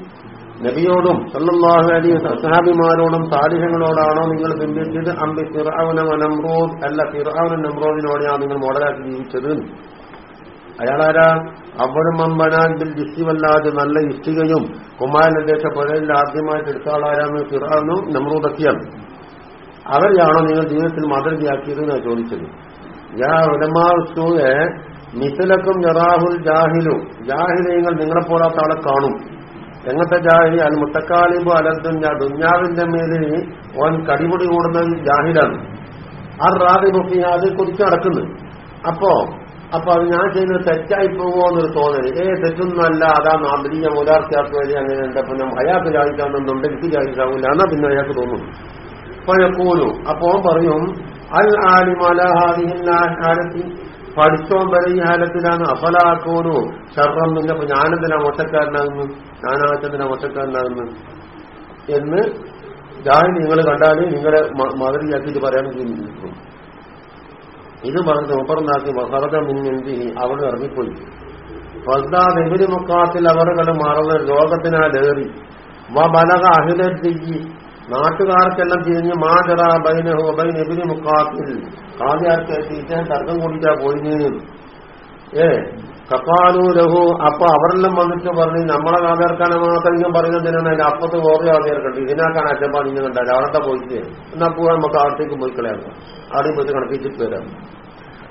നബിയോടും സല്ലല്ലാഹു അലൈഹി അസഹാബിമാരോടും സാലിഹങ്ങളോടാണോ നിങ്ങൾ പിൻപറ്റിയത് അമ്പി ഫിർഔന നമ്രൂദ്. അല്ല ഫിർഔന നമ്രോദിനോടെയാണ് നിങ്ങൾ മോഡലാക്കി ജീവിച്ചത്. അയാളാരാ? അവരും അമ്പനാൽ ബിൽ ജിസ്റ്റിവല്ലാതെ നല്ല ഇഷ്ടികയും കുമാരൻ ദേശ പുഴയിൽ ആദ്യമായിട്ട് എടുത്ത ആളാരാന്ന് ഫിറാനും നമ്രൂദൊക്കെയാണ്. അവരെയാണോ നിങ്ങൾ ജീവിതത്തിൽ മാതൃകയാക്കിയത് എന്ന് ചോദിച്ചത്? യാ ഉലമാസൂയെ മിഥുലക്കും ജറാഹുൽ ജാഹിലു. ജാഹിലയങ്ങൾ നിങ്ങളെപ്പോലാത്ത ആളെ കാണും. എങ്ങനത്തെ ജാഹിലി? അൽ മുത്തക്കാലിബ് അലദ്ദുഞ്ഞ ദുഞ്ഞാവിന്റെ മേലിൽ ഓൻ കടിപൊടി കൂടുന്നത് ജാഹിലാണ്. ആ റാദി മുഖി അത് കുറിച്ച് നടക്കുന്നു. അപ്പോ അപ്പൊ അത് ഞാൻ ചെയ്യുന്നത് തെറ്റായി പോകുമോ എന്നൊരു തോന്നൽ. ഏ തെറ്റൊന്നുമല്ല അതാ നാമ്പരീയ മൂലാർത്ഥിയാക്കുക അങ്ങനെ ഉണ്ട് അപ്പൊ ഞാൻ അയാൾക്ക് ജാഹിക്കാവുന്നുണ്ടെങ്കിൽ എനിക്ക് ജാതിക്കാവില്ല എന്നാ പിന്നെ അയാൾക്ക് തോന്നുന്നു? പഴക്കൂലു അപ്പോ പറയും അൽ ആലിമലഹാദിഹിൻ പഠിച്ചോൻ വരെ ഈ ഹാലത്തിലാണ്. അഫലാക്കോനു ഷർറം അപ്പൊ ഞാനെന്തിനാ മോശക്കാരനാകുന്നു ഞാനാച്ചെന്തിനാ മോശക്കാരനാകുന്നു എന്ന് ഞാൻ നിങ്ങൾ കണ്ടാൽ നിങ്ങളെ മാതൃകയാക്കിയിട്ട് പറയാൻ ചിന്തിക്കും ഇത് പറഞ്ഞ് മുപ്പറന്നാക്കി വഹറത മിന്നി അവിടെ ഇറങ്ങിപ്പോയി. ഫസ്ദാദ് മുക്കാത്തിൽ അവറുകൾ മറന്ന് ലോകത്തിനാലേറി വ ബലക അഹിലി നാട്ടുകാർക്കെല്ലാം തിരിഞ്ഞ് മാജറ ബൈനഹു ബൈൻ എബിരി മുക്കാത്തിൽ കാവ്യാർക്ക് എത്തിയിട്ട് തർക്കം കൊടുക്കാൻ പോയിന്. ഏ കപ്പാലു ലഹു അപ്പൊ അവരെല്ലാം വന്നിട്ട് പറഞ്ഞു നമ്മളെ കാവ്യാർക്കാണ് മാത്രം പറയുന്നതിനാണ് അതിന്റെ അപ്പത്ത് വേറെ കാവ്യാർക്കുണ്ട് ഇതിനാക്കാണ് അച്ഛൻ ഇങ്ങനെ കണ്ടാൽ അവിടെ പോയിട്ട്? എന്നാ പോവാൻ നമുക്ക് അവിടത്തേക്ക് പോയി കളയാം. അവിടെ പോയിട്ട് കണക്കിച്ചിട്ട് വരാം.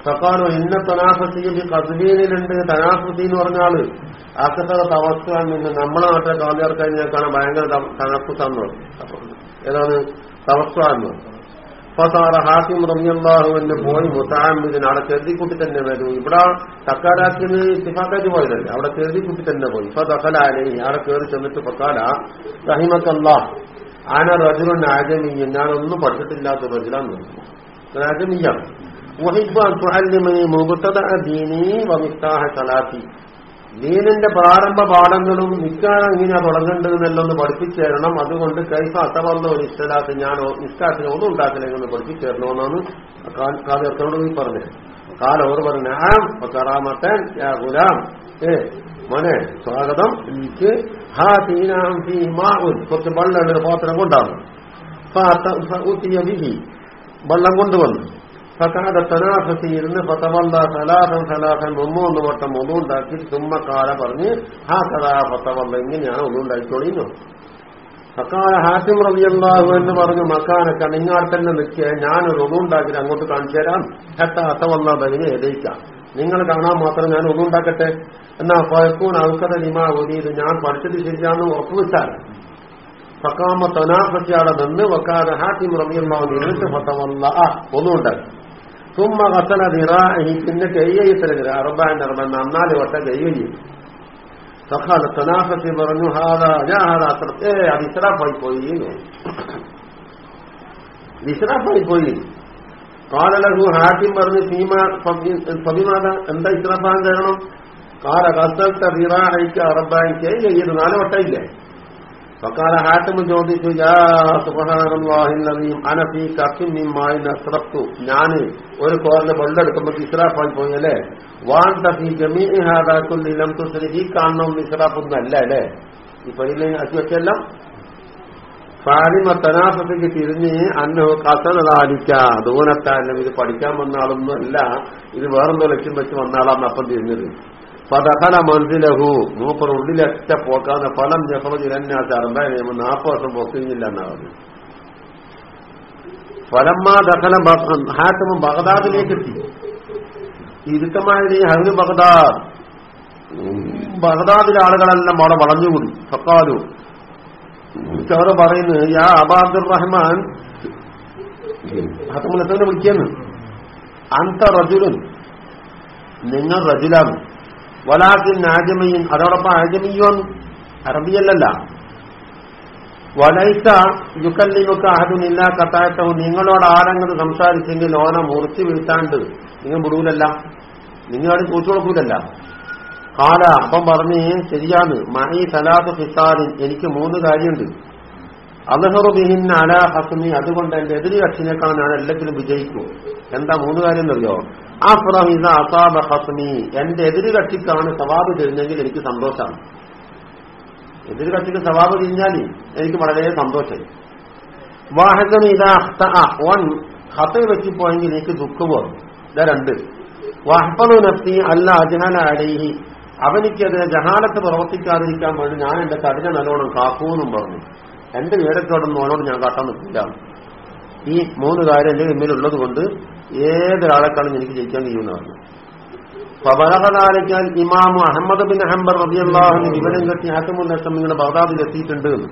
കപ്പാലു ഇന്ന തനാഫത്തിയിൽ കസുബീനിലുണ്ട്. തനാഫത്തി എന്ന് പറഞ്ഞാൽ അക്കത്തെ തവസ്ഥ നമ്മളെ നാട്ടിലെ കാവ്യാർക്കാണ് ഭയങ്കര തണഫുസാന്ന് ഏതാണ്? തവസ്സാന്ന് ഫസാറ ഹാസിം റമിയല്ലാഹുവിന് പോയി മുത്താമിദിന് അവിടെ ചെറുതിക്കുട്ടി തന്നെ വരൂ. ഇവിടെ തക്കാരാക്കിന് ഇത്തിഫാക്കാറ്റ് പോയതല്ലേ? അവിടെ ചെറുതിക്കുട്ടി തന്നെ പോയി. ഇപ്പൊ തക്കലാലേ അവിടെ കയറി ചെന്നിട്ട് ഫക്കാല റഹിമക്കല്ലാ ആന റജുലൻ ആജമീയൻ ഞാനൊന്നും പഠിച്ചിട്ടില്ലാത്ത റജുലാന്ന് ആജമീയാണ് ദീനിന്റെ പ്രാരംഭ പാഠങ്ങളും നിസ്കാരം എങ്ങനെയാ തുടങ്ങേണ്ടതെന്നല്ലൊന്ന് പഠിപ്പിച്ചു തരണം അതുകൊണ്ട് കൈഫ അത്തവന്ന ഒരു ഇഷ്ടലാത്ത് ഞാൻ നിസ്കാരത്തിന് ഒന്നും ഉണ്ടാക്കില്ലെന്ന് പഠിപ്പിച്ചു തരണമെന്നാണ് കാലത്തോട് പോയി പറഞ്ഞത് കാല ഓർ പറഞ്ഞ ആ കറാമത്തൻ യാ ഏ മോനെ സ്വാഗതം. എനിക്ക് ഹാ തീനാം ഫീ മാഉൻ കുറച്ച് വെള്ളം ഒരു പാത്രം കൊണ്ടാണ് വെള്ളം കൊണ്ടുവന്നു. ഫക്കാത തനാഫസി ഇരുന്ന് ഫതവല്ല സലാഹം സലാഹൻ മുമ്മൂന്ന് വട്ടം ഒന്നുണ്ടാക്കി തുമ്മക്കാല പറഞ്ഞ് ഹാ സദാ ഫതവല്ല ഇങ്ങനെയാണ് ഒന്നുണ്ടാക്കിക്കോളിന്നു ഫക്കാല ഹാസിം റബിയല്ലാഹു എന്ന് പറഞ്ഞു മക്കാനൊക്കെ നിങ്ങൾ തന്നെ നിൽക്കുക ഞാനൊരു ഒന്നുണ്ടാക്കി അങ്ങോട്ട് കാണിച്ചു തരാം. ഹത്ത അസവല്ല ബലിനെ എതയിക്കാം നിങ്ങൾ കാണാൻ മാത്രം ഞാൻ ഒന്നുണ്ടാക്കട്ടെ. എന്നാ ഫയക്കൂൻ അവസര നിമാ ഒരിയത് ഞാൻ പഠിച്ചത് ശരിയാണെന്ന് ഉറപ്പുവെച്ചാൽ ഫക്കാമ തനാഫസിയാടെ നിന്ന് വക്കാതെ ഹാസിം റബിയല്ലാഹു നിന്നിട്ട് ഫത്തവല്ല ഒന്നുണ്ടാക്കി. തുമ്മ കസല ദിറാഹി പിന്നെ കയ്യത്തല അറുബാന്റെ അറുബ നന്നാൽ വട്ടം കയ്യയ്യ സഹാല തനാഫത്തി പറഞ്ഞു ഹാദ അജാഹാദ അത്ര ഏ അത് ഇസ്രാഫായി പോയി. ഇസ്രാഫായി പോയി. കാലലഹു ഹാക്കിം പറഞ്ഞ് ഫബിമാത എന്താ ഇസ്രാഫാൻ കാരണം കാല കസൽത്ത അറബാൻ കൈ ഇത് നാല് വട്ടമില്ലേ فقال حاتم ചോദിച്ചു യാ സുബ്ഹാനല്ലാഹിൽ അലീം അന ഫീ കഫിൻ മിൻ മായിൻ അസ്റഫ്തു ഞാൻ ഒരു കോറിലെ വെള്ളം എടുക്കുമ്പോൾ ഇസ്രാഫായി പോയി അല്ലേ വാൻ ഫീ ജമീഇ ഹാദാ കുല്ലി ലം തുസ്രി ഈ കാണണം ഇസ്രാഫ് ഒന്നും അല്ല അല്ലേ ഈ പയ്യിലെ അസുവെല്ലാം ഫാലിമ തനാഫത്തേക്ക് തിരിഞ്ഞ് അന്നോ കസലാലിക്ക ദൂനത്താലും ഇത് പഠിക്കാൻ വന്ന ആളൊന്നും അല്ല ഇത് വേറെന്തോ ലക്ഷ്യം വെച്ച് വന്ന ആളാന്ന് അപ്പം തിരിഞ്ഞത് ഫതഹല മൻസിലഹു മൂപ്പർ ഉള്ളിലൊറ്റ പോക്കാതെ ഫലം ജഫറജിലന്നാസ് അറബായ നിയമം നാൽപ്പത് വർഷം പോക്കിഞ്ഞില്ല എന്നാ പറഞ്ഞു ഫലമ്മാ ദഹല ഹാത്തമും ബഗദാദിലേക്ക് എത്തി ഇരുത്തമായ ഹൈദ് ബഗദാദ് ബഗദാദിലെ ആളുകളെല്ലാം അവിടെ വളഞ്ഞുകൂടി. ഫക്കാലു. ചോറ പറയുന്നു യാ അബാദുർ റഹ്മാൻ. ഹത്തമുലത്തവനെ വിളിക്കുന്നു. അന്ത റജുലുൻ. നിങ്ങൾ റജുലാണ്. വലാക്കിൻ ആജമയിൻ അതോടൊപ്പം ആജമിയോൻ അറബിയല്ലല്ല. വലൈസ യുക്കല്ലിമുക്ക് അഹദുനില്ല കത്തായത്തവും നിങ്ങളോട് ആരെങ്കിലും സംസാരിച്ചെങ്കിൽ ഓനെ മുറിച്ച് വീഴ്ത്താണ്ട് നിങ്ങൾ വിടൂലല്ല നിങ്ങളോട് കൂച്ചു കൊടുക്കൂലല്ല. കാല അപ്പം പറഞ്ഞ് ശരിയാണ്. മണി സലാത്ത് ഫിസാലിൻ എനിക്ക് മൂന്ന് കാര്യമുണ്ട്. അലഹറു ബിഹിൻ അല ഹസ്മി അതുകൊണ്ട് എന്റെ എതിരി കക്ഷിനേക്കാൾ ഞാൻ എല്ലാത്തിലും വിജയിക്കും. എന്താ മൂന്ന് കാര്യം എന്നറിയോ? എന്റെ എതിര് കക്ഷിക്കാണ് സവാബ് തരുന്നെങ്കിൽ എനിക്ക് സന്തോഷമാണ്. എതിര് കക്ഷിക്ക് സവാബ് തിരിഞ്ഞാൽ എനിക്ക് വളരെ സന്തോഷമായി. വാഹകം ഇതാ ഹത്ത വെച്ച് പോയെങ്കിൽ എനിക്ക് ദുഃഖമോ ഇതാ രണ്ട്. വാഹപ്പനു നഫ്തി അല്ല അടയി അവനിക്കത് ജഹാലത്ത് പ്രവർത്തിക്കാതിരിക്കാൻ വേണ്ടി ഞാൻ എന്റെ കഠിന നല്ലോണം കാക്കൂന്നും പറഞ്ഞു. എന്റെ വിവരത്തോടൊന്നും അവനോട് ഞാൻ കാട്ടാൻ നിൽക്കില്ല. ഈ മൂന്ന് കാര്യം എന്റെ മുമ്പിലുള്ളത് കൊണ്ട് ഏതൊരാളെക്കാളും എനിക്ക് ജയിക്കാൻ കഴിയുമെന്ന് പറഞ്ഞു ഇമാം അഹമ്മദ് ബിൻ ഹംബർ റബിയല്ലാഹുവിന് വിവരം കെട്ടി ഹാത്തമുൽ നഷ്ടം നിങ്ങളുടെ ബഗ്ദാദിൽ എത്തിയിട്ടുണ്ട് എന്ന്.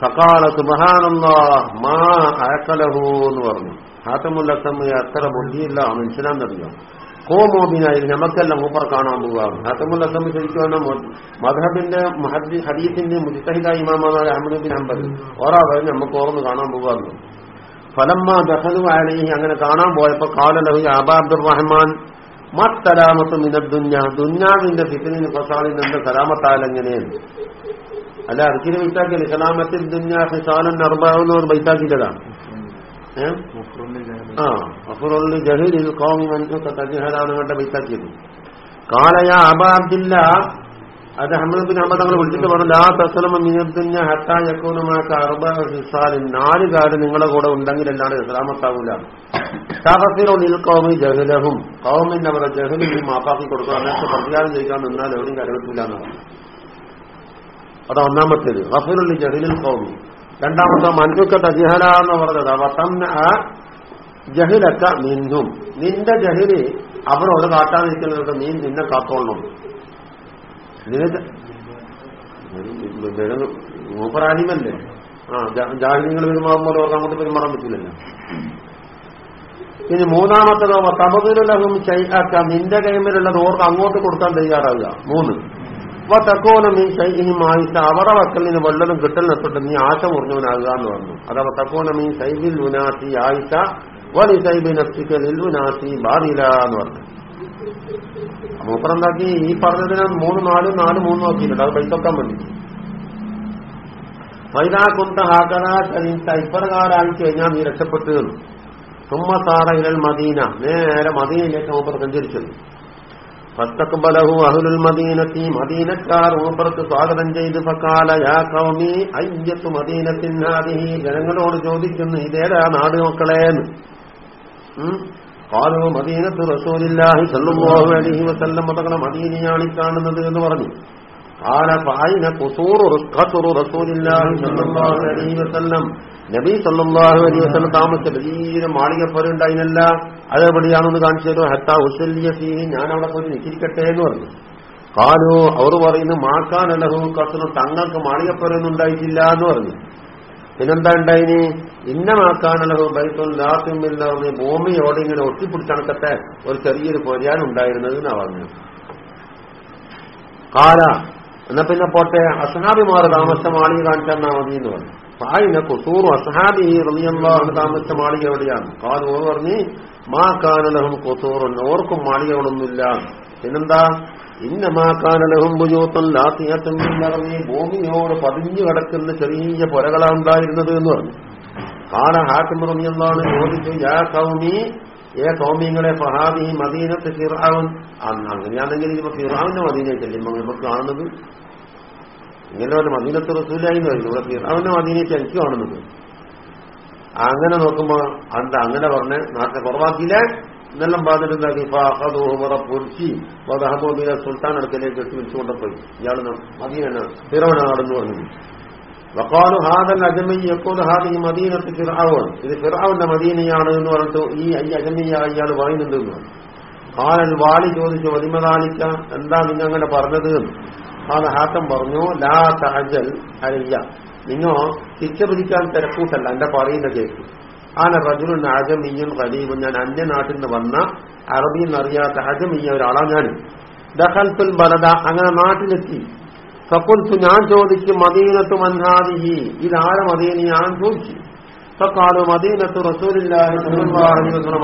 ഫഖാല മാ അഅഖലഹു എന്ന് പറഞ്ഞു. ഹാത്തമുൽ അസം അത്ര ബുദ്ധിയില്ല മനുഷ്യനാന്നറിയാം കോമോബിനായി നമുക്കെല്ലാം മൂപ്പർ കാണാൻ പോകാം ഹാത്തമുൽ അസം ശരിക്കും മധബിന്റെ ഹദീസിന്റെ മുജിത്തഹിദ ഇമാമായ അഹമ്മദ് ബിൻ അമ്പത് ഓറാ പറഞ്ഞ് നമുക്ക് ഓർന്ന് കാണാൻ പോകാറുണ്ട് ഫലമ്മ ദഹലു അലൈഹി അങ്ങനെ കാണാൻ പോയപ്പോ കാലലഹു അബ അബ്ദുറഹ്മാൻ മത്തലാമത്ത് മിന ദുഞ്ഞ ദുഞ്ഞാവിന്റെ ഫിത്തിനിന് ഫസാലിൽ നിന്ന് സലാമത്താലെങ്ങനെയാണ് അല്ല അർക്കിന് ബൈത്താക്കിയല്ലേ? സലാമത്തിൽ ദുഞ്ഞ ഫിസാലൻ അർബാവുന്ന ഒരു ബൈത്താക്കിയതാണ്. ഏഹ് ആ അഫറുള്ളി ജഹീലിൽ കോമി മനുഷ്യർക്ക് തജിഹലാണ് കണ്ട ബൈത്താക്കിയത്. കാലയ അബ അത് അഹമ്മദ് ബിൻ അഹമ്മദ് അങ്ങനെ വിളിച്ചിട്ട് പറഞ്ഞു ലാ തസ്ലമ നാല് കാര്യം നിങ്ങളുടെ കൂടെ ഉണ്ടെങ്കിൽ എന്താണ് ഇസ്ലാമത്താവൂല നിൽ കൗമി ജഹലഹും. കൗമിന്റെ അവരുടെ ജഹലിൽ മാപ്പാക്കി കൊടുക്കുക അങ്ങനത്തെ പ്രതികാരം ചെയ്യാൻ നിന്നാൽ എവിടെയും കരകത്തില്ല എന്നാണ് അതാ ഒന്നാമത്തേത്. റഫീറുള്ളി ജഹലിൽ കൗമി രണ്ടാമത്തെ മനുക്ക തജിഹല എന്ന് പറഞ്ഞത്. വത്തംന ജഹിലക്ക നിന്നും നിന്റെ ജഹിൽ അവരോട് കാട്ടാതിരിക്കുന്നവർക്ക് നീ നിന്നെ കാത്തോളണം. നിനക്ക് മൂപ്പറാലിമല്ലേ ആ ജാഹിനികൾ പെരുമാറുമ്പോൾ അവർക്ക് അങ്ങോട്ട് പെരുമാറാൻ പറ്റില്ലല്ലോ. ഇനി മൂന്നാമത്തതോ തമതിലഹും ചൈക്കാക്ക നിന്റെ കൈമിലുള്ളത് ഓർക്ക് അങ്ങോട്ട് കൊടുക്കാൻ തയ്യാറാവുക. മൂന്ന്. അപ്പൊ തക്കോനും ഈ ശൈഹിം ആയിഷ അവരുടെ വക്കലിന് വല്ലതും കിട്ടലിനെത്തിട്ട് നീ ആശ മുറിഞ്ഞവനാകുക എന്ന് പറഞ്ഞു. അതവ തക്കോന മീൻ സൈബിൽ ലുനാസി ആയിഷ വലി സൈബി നഫ്സിക്കലിൽ ലുനാസി ബാറില എന്ന് പറഞ്ഞു. മൂപ്പറെന്താക്കി? ഈ പറഞ്ഞതിന് മൂന്ന് നാലും നാല് മൂന്നും നോക്കിയിട്ടുണ്ട്. അത് പൈസക്കാൻ വേണ്ടി. ഫൈദാ കുന്ത ഹാക്കനാ ചരിത്ത ഇപ്രകാരായി കഴിഞ്ഞാൽ നീ രക്ഷപ്പെട്ടു തുമ്മ സാറ ഇരൽ മദീന. നേരെ മദീനയിലേക്ക് മൂപ്പർ സഞ്ചരിച്ചത്. ഫസ്തഖ്ബലഹു അഹുലുൽ മദീനത്തി. മദീനക്കാർ മൂപ്പർക്ക് സ്വാഗതം ചെയ്ത് ഫക്കാല യാ കൗമി അയ്യത്തു മദീനത്തിൻ ജനങ്ങളോട് ചോദിക്കുന്നു ഇതേതാ നാട് മക്കളേന്ന് കാലു മദീനത്ത് റസൂലില്ലാഹി സല്ലല്ലാഹു അലൈഹി വസല്ലം മതകളെ മദീനയാണ് ഈ കാണുന്നത് എന്ന് പറഞ്ഞു. കാല ഫായിന ഖുസൂറു ഖസറു റസൂലില്ലാഹി സല്ലല്ലാഹു അലൈഹി വസല്ലം. നബി സല്ലല്ലാഹു അലൈഹി വസല്ലം താമസിച്ച വലിയ മാളികപ്പുര ഉണ്ടായിനല്ല. അതെവിടെയാണെന്ന് കാണിച്ചു തരും ഹത്താ ഉസല്ലിയ ഫീഹി ഞാൻ അവിടെ പോയി നിൽക്കിരിക്കട്ടെ എന്ന് പറഞ്ഞു. കാലു അവർ പറയുന്നു മാക്കാൻ അലഹു കസറു തങ്ങൾക്ക് മാളികപ്പുരയൊന്നും ഉണ്ടായിട്ടില്ല എന്ന് പറഞ്ഞു. പിന്നെന്താ ഉണ്ടായിന്? ഇന്നമാക്കാനുള്ളത് ബൈത്തുൽ ലാസിമില്ലാതെ ഭൂമിയോട് ഇങ്ങനെ ഒട്ടിപ്പിടിച്ചണക്കത്തെ ഒരു ചെറിയൊരു പൊരിയാൻ ഉണ്ടായിരുന്നത് എന്നാ പറഞ്ഞു കാല. എന്നാ പിന്നെ പോട്ടെ അസഹാബിമാർ താമസിച്ച മാളിക കാണിച്ചാൽ മതി എന്ന് പറഞ്ഞു. പായിന കുസൂറും അസഹാബി റളിയല്ലാഹു താമസിച്ച മാളിക എവിടെയാണ്? കാല പറഞ്ഞ് മാ കാനലഹും കുസൂറും ഓർക്കും മാളികകളൊന്നുമില്ല. പിന്നെന്താ? ഇന്നമാക്കാനലഹും ബുജൂത്തും ലാത്തിയത്തും നിറഞ്ഞ് ഭൂമിയോട് പതിഞ്ഞു കിടക്കുന്ന ചെറിയ പുരകളാണ് ഉണ്ടായിരുന്നത് എന്ന് പറഞ്ഞു. കാല ഹാക്കിം പറഞ്ഞെന്നാണ് ചോദിച്ചു യാ കൗമി ഏ കൗമിങ്ങളെ ഫഹാദി മദീനത്ത് ഫിറാവൻ അന്ന് അങ്ങനെയാണെങ്കിൽ ഇപ്പൊ ഫിറാവിന്റെ മദീനയല്ലേ നമുക്ക് കാണുന്നത്? ഇങ്ങനെ ഒരു മദീനത്ത് റസൂലായി എന്ന് പറയുന്നു ഇവിടെ ഫിറാവിന്റെ മദീനയ്ക്ക് എനിക്ക് കാണുന്നത്. അങ്ങനെ നോക്കുമ്പോ എന്താ അങ്ങനെ പറഞ്ഞ് നാട്ടിലെ കുറവാക്കിയില്ലേ? ഫാഹദൂഹുമറ പൊരിച്ചി വധഹബോബിനെ സുൽത്താൻ അടുക്കലേക്ക് എത്തി വിളിച്ചുകൊണ്ടപ്പോയി. ഇയാൾ മദീനാണ് ഫിറവന നടന്നു പറഞ്ഞു വക്കാലു ഹാദൽ അജമി എപ്പോൾ ഹാദി ഈ മദീനത്ത് ഫിറാവൻ ഇത് ഫിറാവിന്റെ മദീനയാണ് എന്ന് പറഞ്ഞിട്ട് ഈ അജമിയ ഇയാൾ പറയുന്നുണ്ട് പറഞ്ഞു. ഹാലൽ വാലി ചോദിച്ചു വലിമതാലിക്ക എന്താ നിങ്ങൾ അങ്ങനെ പറഞ്ഞത്? ഹാല ഹാത്തം പറഞ്ഞു ലാ തഹജൽ അലിയ. നിങ്ങോ ശിക്ഷ പിടിക്കാൻ തിരക്കൂട്ടല്ല. എന്റെ പറയുന്ന കേക്ക്. ആന റജുലുൻ അജമിയും ഖലീബും ഞാൻ അന്യനാട്ടിൽ നിന്ന് വന്ന അറബി അറിയാത്ത അജമിയ ഒരാളാണ് ഞാൻ ദഹൽത്തുൽ ബലദ അങ്ങനെ നാട്ടിലെത്തി. ഫക്കുൽത്തു ഞാൻ ചോദിച്ചു മദീനത്തു മൻഹാദിഹി ഇതാര മദീന? ഞാൻ ചോദിച്ചു. ഫക്കാലു മദീനത്തു റസൂലില്ലാഹി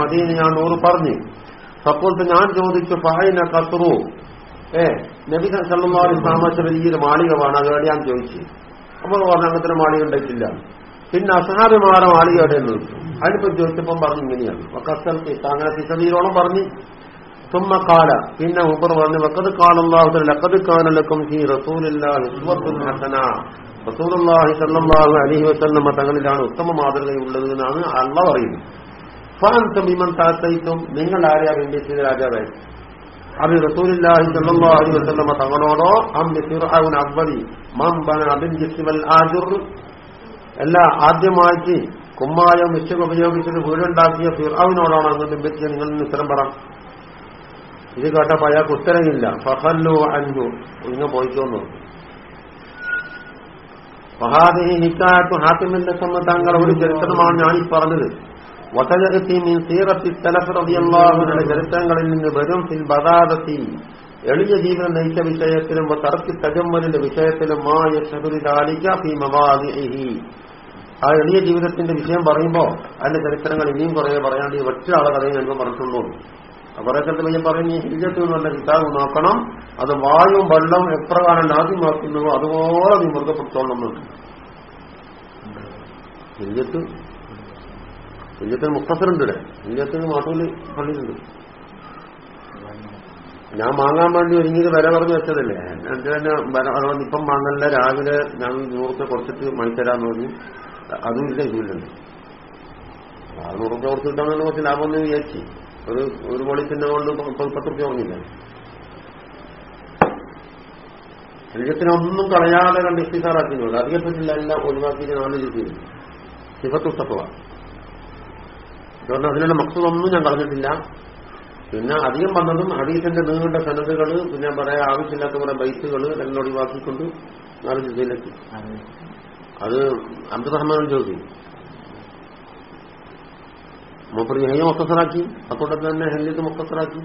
മദീന ഞാൻ നൂറ് പറഞ്ഞു. ഫക്കുൽത്തു ഞാൻ ചോദിച്ചു ഫഹൈന ഖസ്റു ഏ നബി സല്ലല്ലാഹു അലൈഹി വസല്ലം ഒരു മാളിക വേണം അത് ഞാൻ ചോദിച്ചു. അപ്പോൾ പറഞ്ഞു അങ്ങനത്തെ മാളിക ഉണ്ടായിട്ടില്ല. പിന്നെ അസഹാബിമാരെ മാളിക എവിടെയെന്ന് ചോദിച്ചു. അതിനിപ്പോ ചോദിച്ചപ്പം പറഞ്ഞു ഇങ്ങനെയാണ് വക്കസൽ അങ്ങനെ തിസതീരോളം പറഞ്ഞു ثم قال പിന്നെ ഉബർ പറഞ്ഞു വക്കത് കാലല്ലാഹു ലഖദ് കാന ലക്കും ഫീ റസൂലില്ലാഹി ഉസ്വത്തുൻ ഹസന റസൂലുള്ളാഹി സ്വല്ലല്ലാഹു അലൈഹി വസല്ലം തങ്ങളിലാണ് ഉത്തമ മാതൃകയുള്ളത് എന്നാണ് അള്ളാഹ് പറയുന്നത് ഫഅൻതും ബിമൻ താത്തൈതും നിങ്ങൾ ആരെയാ വേണ്ടിയത് രാജാവേ അത് റസൂലുള്ളാഹി സ്വല്ലല്ലാഹു അലൈഹി വസല്ലം തങ്ങളോടോ അം ഫിർഔൻ അവലി മൻ ബന ബിൻ ജിസ്മൽ ആജുർ അല്ല ആദ്യമായിട്ട് കുമ്മായോ മിച്ചം ഉപയോഗിച്ചിട്ട് വീടുണ്ടാക്കിയ ഫിറാവിനോടാണ് അങ്ങ് ബിംബിച്ച് നിങ്ങൾ ഉത്തരം പറ. ഇത് കേട്ടപ്പോ അയാൾക്ക് ഉത്തരവില്ല ഫഹല്ലു അഞ്ചു ഇങ്ങ് പോയിക്കോന്നു. ഫഹാദിഹി ഹിക്കായത്തു ഹാത്തിമിന്റെ സമ്മ താങ്കൾ ഒരു ചരിത്രമാണ് ഞാൻ ഈ പറഞ്ഞത്. വതജഅത്തി മീൻ സീറത്തി റളിയല്ലാഹുവിന്റെ ചരിത്രങ്ങളിൽ നിന്ന് വരും. ഫിൽ ബദാദത്തി. എളിയ ജീവിതം നയിച്ച വിഷയത്തിലും തറക്കി തജമ്മലിന്റെ വിഷയത്തിലും മാ യശഹുരി ദാലിക മവാദിഹി ആ എളിയ ജീവിതത്തിന്റെ വിഷയം പറയുമ്പോ അതിന്റെ ചരിത്രങ്ങൾ ഇനിയും കുറെ പറയാണ്ട് ഈ ഒറ്റ ആളെ കഥയും ഞങ്ങൾ പറഞ്ഞിട്ടുള്ളൂ. കുറെ സ്ഥലത്ത് ഞാൻ പറഞ്ഞു ഹിജത്ത് എന്ന് പറഞ്ഞ കിതാബ് നോക്കണം അത് വായും വെള്ളം എപ്രകാരം നാദ്യമാക്കുന്നുവോ അതുപോലെ നീ മൃഗപ്പെടുത്തോളണമെന്നുണ്ട് ഹിജത്ത് ഹിജത്തിന് മുക്തസറുണ്ട് ഹിജത്തിന് മാത്രമല്ല പള്ളിയിലുണ്ട്. ഞാൻ വാങ്ങാൻ വേണ്ടി ഒരുങ്ങിയത് വില പറഞ്ഞു വെച്ചതല്ലേ? എന്റെ തന്നെ ഇപ്പം വാങ്ങല്ല രാവിലെ ഞാൻ ദൂരത്തെ കുറച്ചിട്ട് മണിത്തരാന്ന് പറഞ്ഞു. അതും ഇല്ല ഇതിലുണ്ട് ആ നൂറുപ്യ കുറച്ച് കിട്ടാമെന്ന് കുറച്ച് ലാഭം ഒന്ന് വിചാരിച്ചു. ഒരു ഒരു പൊളിത്തിന്റെ കൊണ്ട് പത്ത് റുപ്യ പറഞ്ഞില്ല ശരീരത്തിനൊന്നും കളയാതെ കണ്ട് ഇഷ്ടിസാറാക്കുന്നുണ്ട് അധികപ്പെട്ടില്ല എല്ലാം ഒഴിവാക്കിയിട്ട് നാല് രീതിയിൽ ശിവത്തുസ്തഫ അതുകൊണ്ട് അതിനുള്ള മക്സദൊന്നും ഞാൻ കളഞ്ഞിട്ടില്ല. പിന്നെ അധികം വന്നതും ഹദീസിന്റെ നീണ്ട സനതുകൾ പിന്നെ പറയാൻ ആവശ്യമില്ലാത്ത കുറെ ബൈസുകൾ എല്ലാം ഒഴിവാക്കിക്കൊണ്ട് നാല് ജില്ലയിലെത്തി അത് അബ്ദുറഹ്മാൻ ചോദിക്കും മൂപ്പർ ഹയ്യ മൊക്കസറാക്കി അക്കൂട്ടത്തിൽ തന്നെ ഹെല്യത്ത് മൊക്കസറാക്കി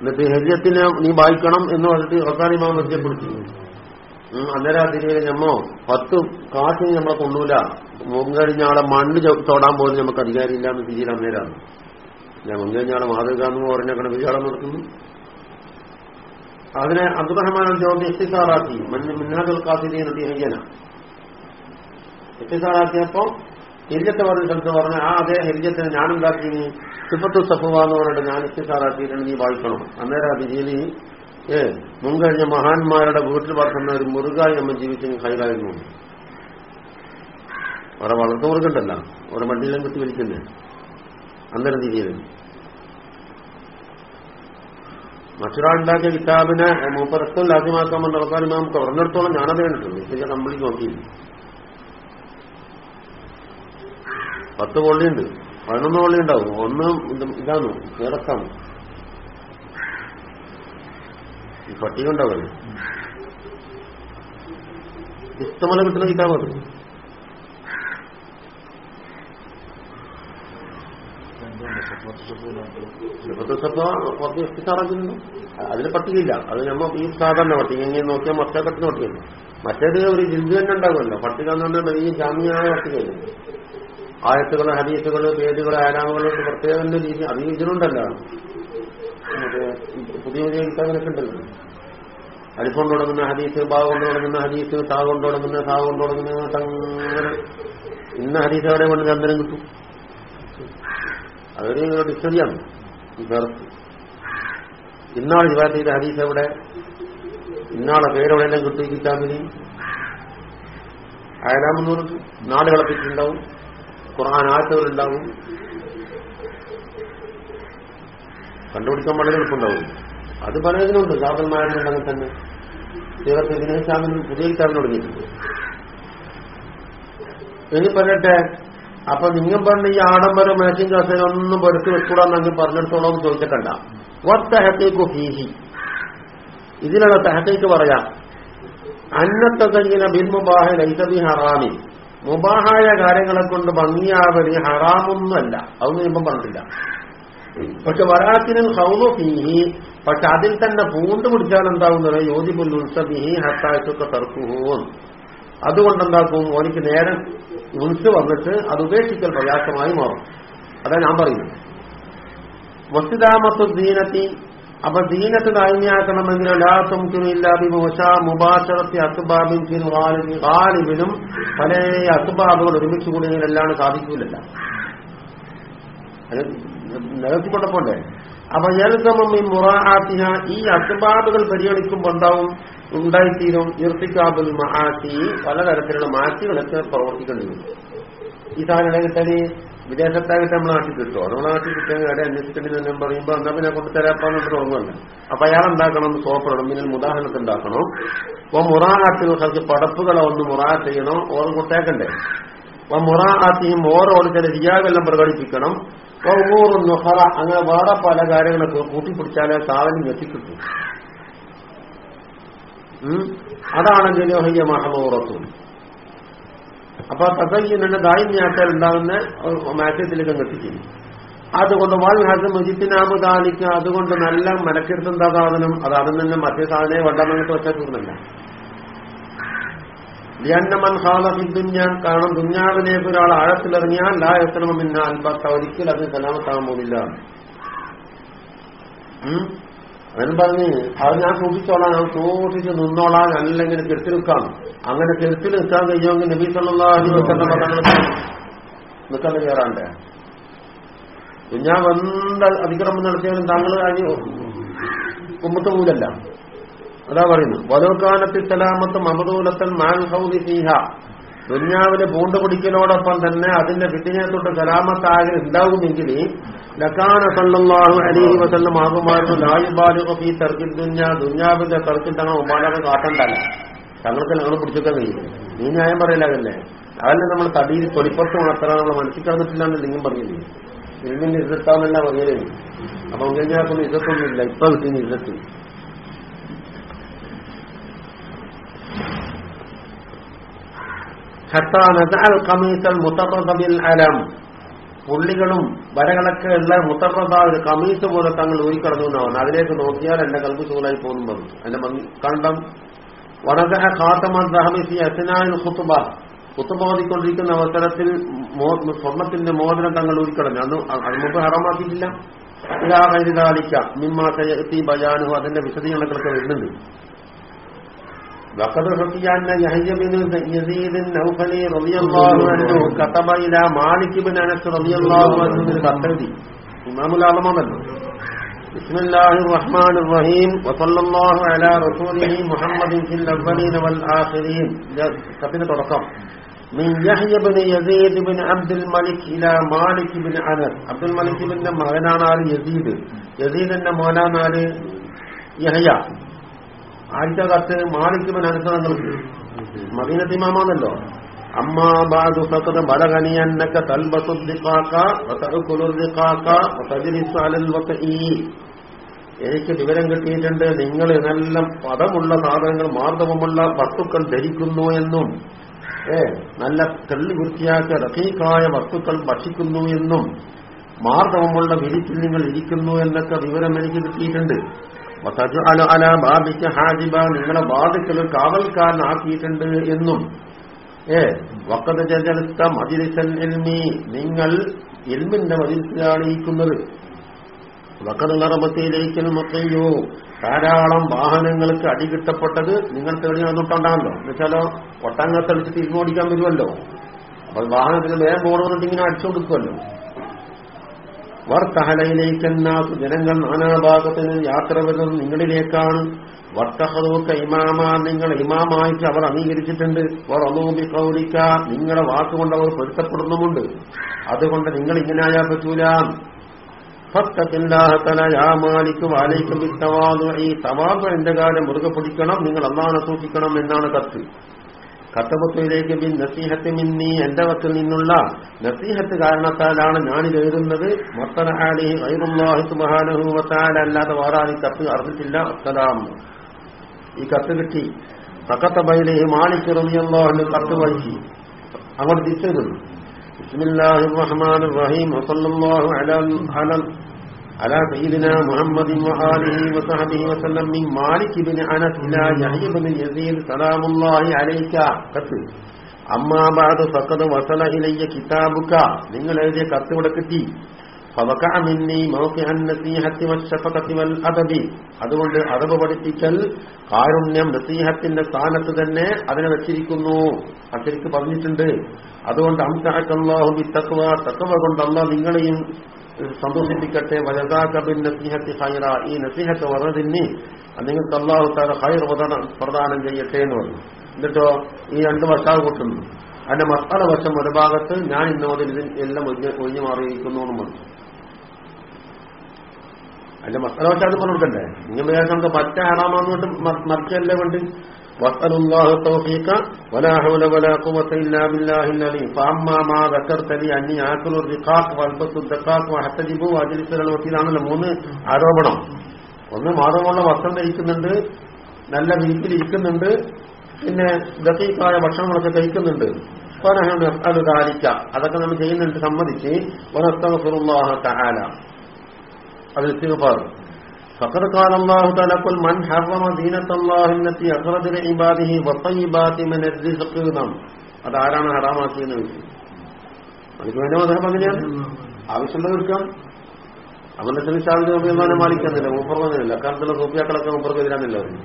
എന്നിട്ട് ഹെല്ലിയത്തിനെ നീ വായിക്കണം എന്ന് പറഞ്ഞിട്ട് റസാനിമാൻ നിർജപ്പെടുത്തി അന്നേരം തിരികെ ഞമ്മോ പത്ത് കാശിന് നമ്മളെ കൊണ്ടൂല മുൻകഴിഞ്ഞ ആളെ മണ്ണ് തൊടാൻ പോലും നമുക്ക് അധികാരമില്ല എന്ന് തിരിയിൽ അന്നേരാണ് ഞാൻ മുൻകഴിഞ്ഞ ആളെ മാതൃക എന്ന് പറഞ്ഞ വിചാരം നടക്കുന്നു. അതിനെ അബ്ദുറഹ്മാൻ ചോദ്യം ഇസ്തിസാറാക്കി മിന്നാദുൽ കാസിദീൻ ഹയ്യന എത്തിസാറാക്കിയപ്പോ ഹിരിജത്തെ പറഞ്ഞ സ്ഥലത്ത് പറഞ്ഞ ആ അതേ ഹിരിജത്തിന് ഞാനുണ്ടാക്കി സിഫത്തു സഫുവ പറഞ്ഞിട്ട് ഞാൻ ഇസ്തിസാറാക്കിയിട്ടുണ്ട് നീ വായിക്കണം. അന്നേരം അത് രീതി ഏ മുൻകഴിഞ്ഞ മഹാന്മാരുടെ വീട്ടിൽ വളർത്തുന്ന ഒരു മുറുകായി നമ്മൾ ജീവിച്ചു കൈകാര്യങ്ങളും അവിടെ വളർത്തു മുറുകണ്ടല്ല. അവിടെ മണ്ണിലും കുത്തി വലിക്കുന്നേ. അന്നേരം തിരിയത് മറ്റൊരാളുണ്ടാക്കിയ കിതാബിനെ മൂപ്പരത്തും ലാജ്യമാക്കാൻ വേണ്ട ആൾക്കാരും നമുക്ക് പറഞ്ഞിടത്തോളം ഞാനത് കണ്ടിട്ടുണ്ട്. ഞാൻ കംപ്ലീറ്റ് നോക്കിയില്ല പത്ത് കൊള്ളിയുണ്ട് പതിനൊന്ന് കൊള്ളി ഉണ്ടാവും ഒന്ന് ഇതാണ്. ഇറക്കാണ് ഈ പട്ടിക ഉണ്ടാവില്ല ഇഷ്ടമല കിട്ടുന്ന കിതാബ് അത്. ഇഷ്ടിച്ചാറാക്കുന്നുണ്ടോ അതിന് പട്ടികയില്ല. അത് നമ്മൾ ഈ സാധാരണ പട്ടിക. ഇങ്ങനെ നോക്കിയാൽ മറ്റേ മൊത്തക്കെട്ടിന് പട്ടികയില്ല. മറ്റേത് ഒരു ജിന്ദു തന്നെ ഉണ്ടാകുമല്ലോ. പട്ടിക എന്ന് പറഞ്ഞാൽ ഈ ജാമ്യമായ പട്ടികയില്ല? ആയത്തുകൾ ഹദീസുകൾ പേരുകൾ ആരാമുകളും പ്രത്യേക രീതി. അത് ഇതിലുണ്ടല്ലോ. പുതിയ പുതിയ കിതാബിനൊക്കെ ഉണ്ടല്ലോ. അരിഫോണ്ട് തുടങ്ങുന്ന ഹദീസ് ബാ കൊണ്ട് തുടങ്ങുന്ന ഹദീസ് താ കൊണ്ട് തുടങ്ങുന്ന താ കൊണ്ട് തുടങ്ങുന്ന അങ്ങനെ ഇന്ന ഹദീസ് അവിടെ കൊണ്ട് അന്തരം കിട്ടും? അതൊരു ഡിക്ഷണറിയാണ് ഈ പേർക്ക് ഇന്നാൾ ജിവാത്ത് ചെയ്ത ഹദീസ് എവിടെ? ഇന്നാളെ പേരെവിടെയെല്ലാം കിട്ടും ഈ കിതാബിന് അയലാമെന്നൂർ നാല് കളപ്പിച്ചിട്ടുണ്ടാവും ഖുർആൻ ആഴ്ചകളുണ്ടാവും കണ്ടുപിടിക്കാൻ വളരെ എളുപ്പമുണ്ടാവും. അത് പലതിനുണ്ട്. അങ്ങനെ തന്നെ. സീറത്ത് ഇതിനെ ശാമിൽ പുതിയ കിതാബിന് തുടങ്ങിയിട്ടുണ്ട്. ഇനി പറയട്ടെ അപ്പൊ നിങ്ങൾ പറഞ്ഞ ഈ ആഡംബര മേശയും കസേരൊന്നും പൊരുത്തി വെക്കൂടാന്നെങ്കിൽ എന്ന് ചോദിച്ചിട്ടണ്ട വത്തഹത്തേക്കു ഫീഹി. ഇതിനുള്ള തഹത്തേക്ക് പറയാം അന്നത്തെ കഴിഞ്ഞ ബിൽമുബാഹ ലൈസബി ഹറാമി മുബാഹായ കാര്യങ്ങളെ കൊണ്ട് ഭംഗിയാവലി ഹറാമൊന്നുമല്ല. അതൊന്നും ഇപ്പം പറഞ്ഞിട്ടില്ല. പക്ഷെ വരാത്തിനും ഹൗലു ഫീഹി. പക്ഷെ അതിൽ തന്നെ പൂണ്ട് പിടിച്ചാൽ എന്താകുന്നത് യോജിപ്പുൽ ഉത്സബിഹി ഹത്താഴ്ചക്കെ തർക്കുഹൂൻ അതുകൊണ്ടെന്താക്കും ഓനിക്ക് നേരെ ഉത്സ് വന്നിട്ട് അത് ഉപേക്ഷിക്കൽ പ്രയാസമായി മാറും. അതാ ഞാൻ പറയുന്നത്. മസ്ജിദാമത്ത് ദീനത്തി. അപ്പൊ ദീനത്ത് അസുബാബിൻ ഹാലിബിനും പല അസുബാബുകൾ ഒരുമിച്ച് കൂടുന്നതിനെല്ലാം സാധിക്കൂലല്ല. അത് നികത്തിക്കൊണ്ടപ്പോണ്ടേ അപ്പൊ ഏൽസമം ഈ മുറാഹാത്തിന ഈ അസുബാബുകൾ പരിഗണിക്കുമ്പോൾ ഉണ്ടാവും ഉണ്ടായിത്തീരും. ഇർത്തിക്കാബുൽ മഹാത്തി പലതരത്തിലുള്ള മാറ്റികളൊക്കെ പ്രവർത്തിക്കേണ്ടി ഈ സാധനം കിട്ടൽ വിദേശത്തായിട്ട് നമ്മൾ നാട്ടിൽ കിട്ടുമോ നമ്മളെ നാട്ടിൽ കിട്ടിയാൽ അവിടെ അന്വേഷിക്കേണ്ടി പറയുമ്പോൾ എന്നാ പിന്നെ കൊണ്ട് തരാപ്പാന്ന് തുടങ്ങുമല്ല അപ്പൊ അയാൾ എന്താക്കണം സോപ്പിടണം. പിന്നെ ഉദാഹരണത്തിൽ ഉണ്ടാക്കണം. അപ്പൊ മുറാഹാത്തി കുറച്ച് പടപ്പുകളെ ഒന്ന് മുറാ ചെയ്യണം. ഓർ കൊട്ടേക്കണ്ടേ? അപ്പൊ മുറാഹാത്തിയും ഓരോട് ചില റിയാവെല്ലാം പ്രകടിപ്പിക്കണം. നുഹറ അങ്ങനെ വേറെ പല കാര്യങ്ങളൊക്കെ കൂട്ടിപ്പിടിച്ചാലേ സാധനം എത്തിക്കിട്ടും. അതാണ് ജനോഹയ്യ മഹമൂറത്തും. അപ്പൊ തസയ്യന്റെ ദായിന്യാക്കൾ ഉണ്ടാകുന്ന മാറ്റത്തിലേക്ക് എത്തിക്കുന്നു. അതുകൊണ്ട് വൽ ഹസം മുജിത്തിനാമ് ദാലിക്ക അതുകൊണ്ട് നല്ല മെനക്കെടുത്തുന്ന സാധനം? അത് അതിൽ നിന്ന് മറ്റേ സാധനം വണ്ടാമങ്ങട്ട് വെച്ചാൽ തീർന്നില്ല. ലിയന്നമൻ ഹാലി ദുഞ്ഞാൻ കാരണം ദുഞ്ഞാവിലേക്ക് ഒരാൾ ആഴത്തിലിറങ്ങിയാൽ ലാ എത്തണമെന്ന് പിന്നെ അൽബത്ത ഒരിക്കലും അത് സലാമത്താകാൻ പോകുന്നില്ല അവൻ പറഞ്ഞ് അത് ഞാൻ സൂക്ഷിച്ചോളാം ഞാൻ സൂക്ഷിച്ച് നിന്നോളാം അല്ലെങ്കിൽ തിരുത്തി നിൽക്കാം അങ്ങനെ തിരുത്തി നിൽക്കാൻ കഴിയുമെങ്കിൽ നബി നിൽക്കാൻ കയറാണ്ടേ ഞാൻ എന്ത് അതിക്രമം നടത്തിയാലും താങ്കൾ അതിന് കുമ്പത്ത് പോലല്ല അതാ പറയുന്നു വലോകാനത്തിൽ സലാമത്ത് മമദൂലത്തൻ മാൻ ഹൗദി സീഹ പൂണ്ട് പിടിക്കലോടൊപ്പം തന്നെ അതിന്റെ വിട്ടിനെ തൊട്ട് സലാമത്താകൽ ഉണ്ടാവുമെങ്കിൽ ലക്കാന സല്ലാഹു അലഹി വസല്ലം ആകുമായിരുന്നു. ലായുബാലുക ഈ തർക്കിൽ ദുന്യ. ദുന്യാവിന്റെ തർക്കിൽ തങ്ങൾ ഉമ്മാനൊക്കെ കാട്ടണ്ടല്ല തങ്ങൾക്ക് ഞങ്ങൾ പിടിച്ചൊക്കെ കഴിയും നീ ന്യായം പറയില്ല അതല്ലേ? അതല്ല നമ്മൾ തടിയിൽ തൊലിപ്പുറത്ത് മാത്രമേ നമ്മൾ മനസ്സിൽ കിടന്നിട്ടില്ലാന്ന് ലിംഗം പറഞ്ഞില്ലേ? ഇതിന് ഇരുത്താമെന്നല്ല പറയലേ അപ്പൊ ഇതൊന്നും ഇല്ല ഇപ്പൊ ഇതിന് ഇസത്ത് പുള്ളികളും വരകളൊക്കെ ഉള്ള മുത്തറത ഒരു കമീസ് പോലെ തങ്ങൾ ഊരിക്കടന്നു എന്നാണ് അതിലേക്ക് നോക്കിയാൽ എന്റെ കൽബ് ചൂടായി പോകുന്നു എന്റെ കണ്ടം. വനഗഹ ഖാത്തമൻ റഹമിസി അസനായൻ ഖുത്ബ. ഖുത്തുബ ഓതിക്കൊണ്ടിരിക്കുന്ന അവസരത്തിൽ സ്വർണത്തിന്റെ മോചനം തങ്ങൾ ഊരിക്കടഞ്ഞു അന്ന് അത് മുമ്പ് ഹറമാക്കിയിട്ടില്ല. ഇതാ കരുതാലിക്ക മിമ്മാ ബജാനു അതിന്റെ വിശദീകരണങ്ങളൊക്കെ വരുന്നുണ്ട്. وقد حكي أن يحيى بن يزيد النوفلي رضي الله عنه كتب إلى مالك بن أنس رضي الله عنه من القتلي إمام العلماء بسم الله الرحمن الرحيم وصلى الله على رسوله محمد في الأولين والآخرين كتبت رقم من يحيى بن يزيد بن عبد الملك إلى مالك بن أنس عبد الملك بن مغنان يزيد يزيد بن مغنان يحيى ആദ്യത്തെ കത്ത് മാലിക്കുബൻ അനുസരണങ്ങൾക്ക് ബലഗനിയന്നക തൽബസുദ്ദിഖാക വതഅകുലുദ്ദിഖാക വതജ്ലിസു അലൽ വഖഈ എനിക്ക് വിവരം കിട്ടിയിട്ടുണ്ട്. നിങ്ങൾ നല്ല പദമുള്ള സാധനങ്ങൾ മാർദ്ദവമുള്ള വസ്തുക്കൾ ധരിക്കുന്നു എന്നും ഏ നല്ല തെള്ളി വൃത്തിയാക്കിയ റഹീഖായ വസ്തുക്കൾ ഭക്ഷിക്കുന്നു എന്നും മാർദ്ദവമുള്ള വിരിച്ചിൽ നിങ്ങൾ ഇരിക്കുന്നു എന്നൊക്കെ വിവരം എനിക്ക് കിട്ടിയിട്ടുണ്ട്. ഹാജിബ നിങ്ങളെ ബാധിക്കൽ കാവൽക്കാരനാക്കിയിട്ടുണ്ട് എന്നും. ഏ വക്കത് ജലസ്ത മജിലിസൽ എൽമി നിങ്ങൾ എൽമിന്റെ മജിലിസിലാണ് ഇരിക്കുന്നത്. വക്കത് നിറമത്തിയിലേക്കൽ മൊത്തയോ ധാരാളം വാഹനങ്ങൾക്ക് അടികിട്ടപ്പെട്ടത് നിങ്ങൾ തെളിഞ്ഞു വന്നിട്ടുണ്ടാണല്ലോ. എന്നുവെച്ചാലോ ഒട്ടങ്ങത്തടിച്ച് തിരിഞ്ഞോടിക്കാൻ വരുമല്ലോ. അപ്പൊ വാഹനത്തിന് വേഗം പോകണമെന്നിട്ട് ഇങ്ങനെ അടിച്ചുകൊടുക്കുമല്ലോ വർത്തഹലയിലേക്കെന്നാസ് ജനങ്ങൾ നാനാഭാഗത്തിന് യാത്ര വരുന്നത് നിങ്ങളിലേക്കാണ്. വർത്തഹദൂക്ക ഇമാമ നിങ്ങൾ ഇമാമായിട്ട് അവർ അംഗീകരിച്ചിട്ടുണ്ട്. അവർ അനൂബി കൗലിക്ക നിങ്ങളെ വാക്കുകൊണ്ട് അവർ പൊരുത്തപ്പെടുന്നുമുണ്ട്. അതുകൊണ്ട് നിങ്ങൾ ഇങ്ങനെയായാൽ പറ്റൂല തവാദു എന്റെ കാലം മുറുകെ പിടിക്കണം നിങ്ങൾ അന്നാണ് സൂക്ഷിക്കണം എന്നാണ് കത്ത്. കത്തബത്തിലേക്ക് ബിൻ നസീഹത്ത് മിന്നി എന്റെ വത്തിൽ നിന്നുള്ള നസീഹത്ത് കാരണത്താലാണ് ഞാനിത് എഴുതുന്നത്. മത്തനഹാലി ഐറുല്ലാഹി സുബാനുഭവത്താല അല്ലാതെ ഈ കത്ത് അറിഞ്ഞിട്ടില്ല. അസ്സലാം. ഈ കത്ത് കിട്ടി. സക്കത്തബയിലെ മാലിക് എന്ന് കത്ത് വായിച്ചു അങ്ങോട്ട് തിരിച്ചെഴുതുന്നു. ബിസ്മില്ലാഹി റഹ്മാൻ റഹീം. വസല്ലല്ലാഹു അലാ അലാ على سيدنا محمد وآله وصحبه وسلم من مالك بن أنس إلى يحيى بن يزيد سلام الله عليك കത്ത് അമ്മാ ബാദ് ഫഖദ് വസല ഇലയ്യ കിതാബുക നിങ്ങൾ എഴുതിയ കത്ത് ഇവിടെ കിട്ടി ഫവക മിന്നി മൗഖിഅൻ നസീഹത്തി വശഫഖത്തി വൽ അദബി അതുകൊണ്ട് അറബ് പഠിപ്പിക്കൽ കാരുണ്യം നസീഹത്തിന്റെ സ്ഥാനത്ത് തന്നെ അതിനെ വെച്ചിരിക്കുന്നു അശരിക്ക് പറഞ്ഞിട്ടുണ്ട് അതുകൊണ്ട് അംസഹക്കല്ലാഹു ബി തഖ്വ തഖ്വ കൊണ്ട് അല്ലാഹ് നിങ്ങളെയും സന്തോഷിപ്പിക്കട്ടെ. വലതാകബിൻ നസിഹത്തി ഹൈറ ഈ നസിഹത്ത് വറതിന്നി നിങ്ങൾക്ക് അള്ളാഹു താല ഹൈർ പ്രദാനം ചെയ്യട്ടെ എന്ന് പറഞ്ഞു. എന്നിട്ടോ ഈ രണ്ട് വർഷം കൂട്ടുന്നു. അതിന്റെ മസാല വശം ഒരു ഭാഗത്ത് ഞാൻ ഇന്നോതിൽ ഇതിൽ എല്ലാം ഒഴിഞ്ഞ് മാറിയിരിക്കുന്നു എന്നും പറഞ്ഞു. അതിന്റെ മസാല വശം അത് പറഞ്ഞു കൊടുക്കണ്ടേ ഇങ്ങനെ നമുക്ക് പറ്റ ആറാമാന്ന് കൊണ്ട് മറിച്ചല്ലേ വേണ്ടി واسأل الله التوفيق ولا حول ولا قوة إلا بالله العلي فأما ما ذكرت لي أني آكل الرقاق والبس الدقاق وأحتجب وأجلس إلى الوكيل ആണല്ലോ മൂന്ന് ആരോപണം ഒന്ന് മാതമുള്ള വസ്ത്രം ധരിക്കുന്നുണ്ട് നല്ല വീട്ടിൽ ഇരിക്കുന്നുണ്ട് പിന്നെ ദത്തീക്കായ ഭക്ഷണങ്ങളൊക്കെ കഴിക്കുന്നുണ്ട് അത് ധാരിക്ക അതൊക്കെ നമ്മൾ ചെയ്യുന്നുണ്ട് സമ്മതിച്ച് ഒരസ്തഫുറുല്ലാഹ തഹാല അത് ഇസ്തിഗ്ഫാർ فقد قال الله تعالى قل من حرم دينة الله التي أخرج لعباده والطيبات من الرزق നാം അത് ആരാണ് ഹറാമാക്കിയെന്ന് ചോദിച്ചു അതിന് വേണ്ട മതം അങ്ങനെയാണ് ആവശ്യമുള്ളത് എടുക്കാം അവന്റെ ശ്രമിച്ചാവിന്റെ അഭിമാനം മാലിക്കുന്നില്ല മൂപ്പർന്നില്ല അക്കാലത്തുള്ള സൂപ്പിയാക്കളൊക്കെ മൂപ്പർക്ക് എതിരാന്നില്ല അവര്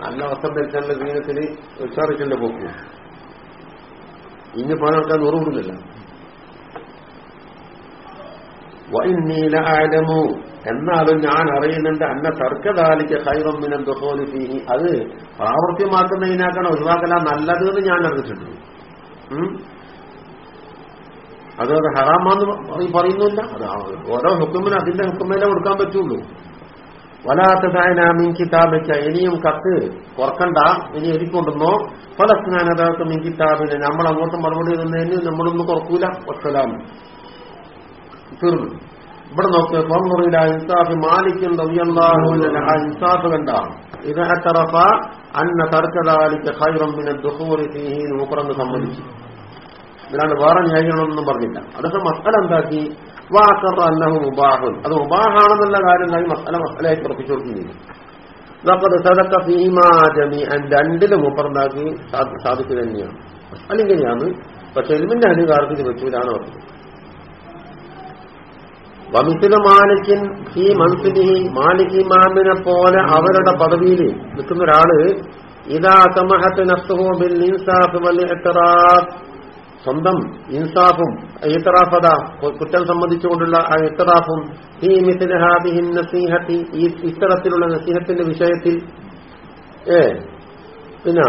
നല്ല വസ്ത്രം ധരിച്ചാലുള്ള ദീനത്തിൽ ഉച്ചാറിച്ചില്ല പോക്കു ഇനി പോയ ആൾക്കാർ നൂറ് കൂടുന്നില്ല വൈന്നീല ആലമു എന്നാലും ഞാൻ അറിയുന്നുണ്ട് അന്ന തർക്കദാലിക്ക് ഹൈറം മിനം ദുഹോലി ഫീഹി. അത് പ്രാവർത്തിയമാക്കുന്നതിനാക്കാണ് ഒഴിവാക്കല നല്ലത് എന്ന് ഞാൻ അറിഞ്ഞിട്ടുണ്ട്? അത് അത് ഹറാമാന്ന് പറയുന്നില്ല അത് ഓരോ ഹുക്കുമിനും അതിന്റെ ഹുക്കുമേലെ കൊടുക്കാൻ പറ്റുള്ളൂ. വലാത്തതായനാമിൻ കിതാബയ്ക്ക ഇനിയും കത്ത് കുറക്കണ്ട ഇനി എഴുതിക്കൊണ്ടുന്നോ. ഫലസ്നാനതാക്ക മിൻ കിതാബിന് നമ്മൾ അങ്ങോട്ടും മറുപടി തന്നെ നമ്മളൊന്നും കുറക്കൂല വസ്സലാം. തീർന്നു. ഇവിടെ നോക്ക് ഫൻറുറില ഇൻസാഫ് മാലിക്കും ഇൻസാഫ് കണ്ട. ഇത് തറഫ അന്ന തർക്കദാലിക്ക് ഖൈറം മിന ദുഖൂറി ഫീഹി മൂപ്പറന്ന് സമ്മതിച്ചു. ഇതിനാണ് വേറെ പറഞ്ഞില്ല. അതൊക്കെ മക്കൾ എന്താക്കി? വാക്കറ അന്നഹു മുബാഹുൻ. അത് മുബാഹാണെന്നുള്ള കാര്യങ്ങളായി മക്കളെ മക്കളായി ഉറപ്പിച്ചു കൊടുക്കുന്നില്ല. സദക്ക രണ്ടിൽ മൂപ്പറുണ്ടാക്കി സാധിക്കുക തന്നെയാണ്. മസലിങ്ങനെയാണ് പക്ഷെ എൽമിന്റെ അധികാരത്തിൽ പറഞ്ഞത്. വമിസില മാലിക്കിൻ ഈ മൻസിലിഹി മാലിക് ഇമാമിനെ പോലെ അവരുടെ പദവിയിൽ നിൽക്കുന്ന ഒരാൾ ഇതാ സമഹത്ത് നസ്തുഹോ ബിൽ ഇൻസാഫ് സ്വന്തം ഇൻസാഫും ഇത്തറാഫത കുറ്റം സംബന്ധിച്ചുകൊണ്ടുള്ള ആ ഇത്തറാഫും ഈ മിസിലഹാദിഹിൻ നസീഹത്തി ഈ ഇത്തരത്തിലുള്ള നസീഹത്തിന്റെ വിഷയത്തിൽ ഏ പിന്നെ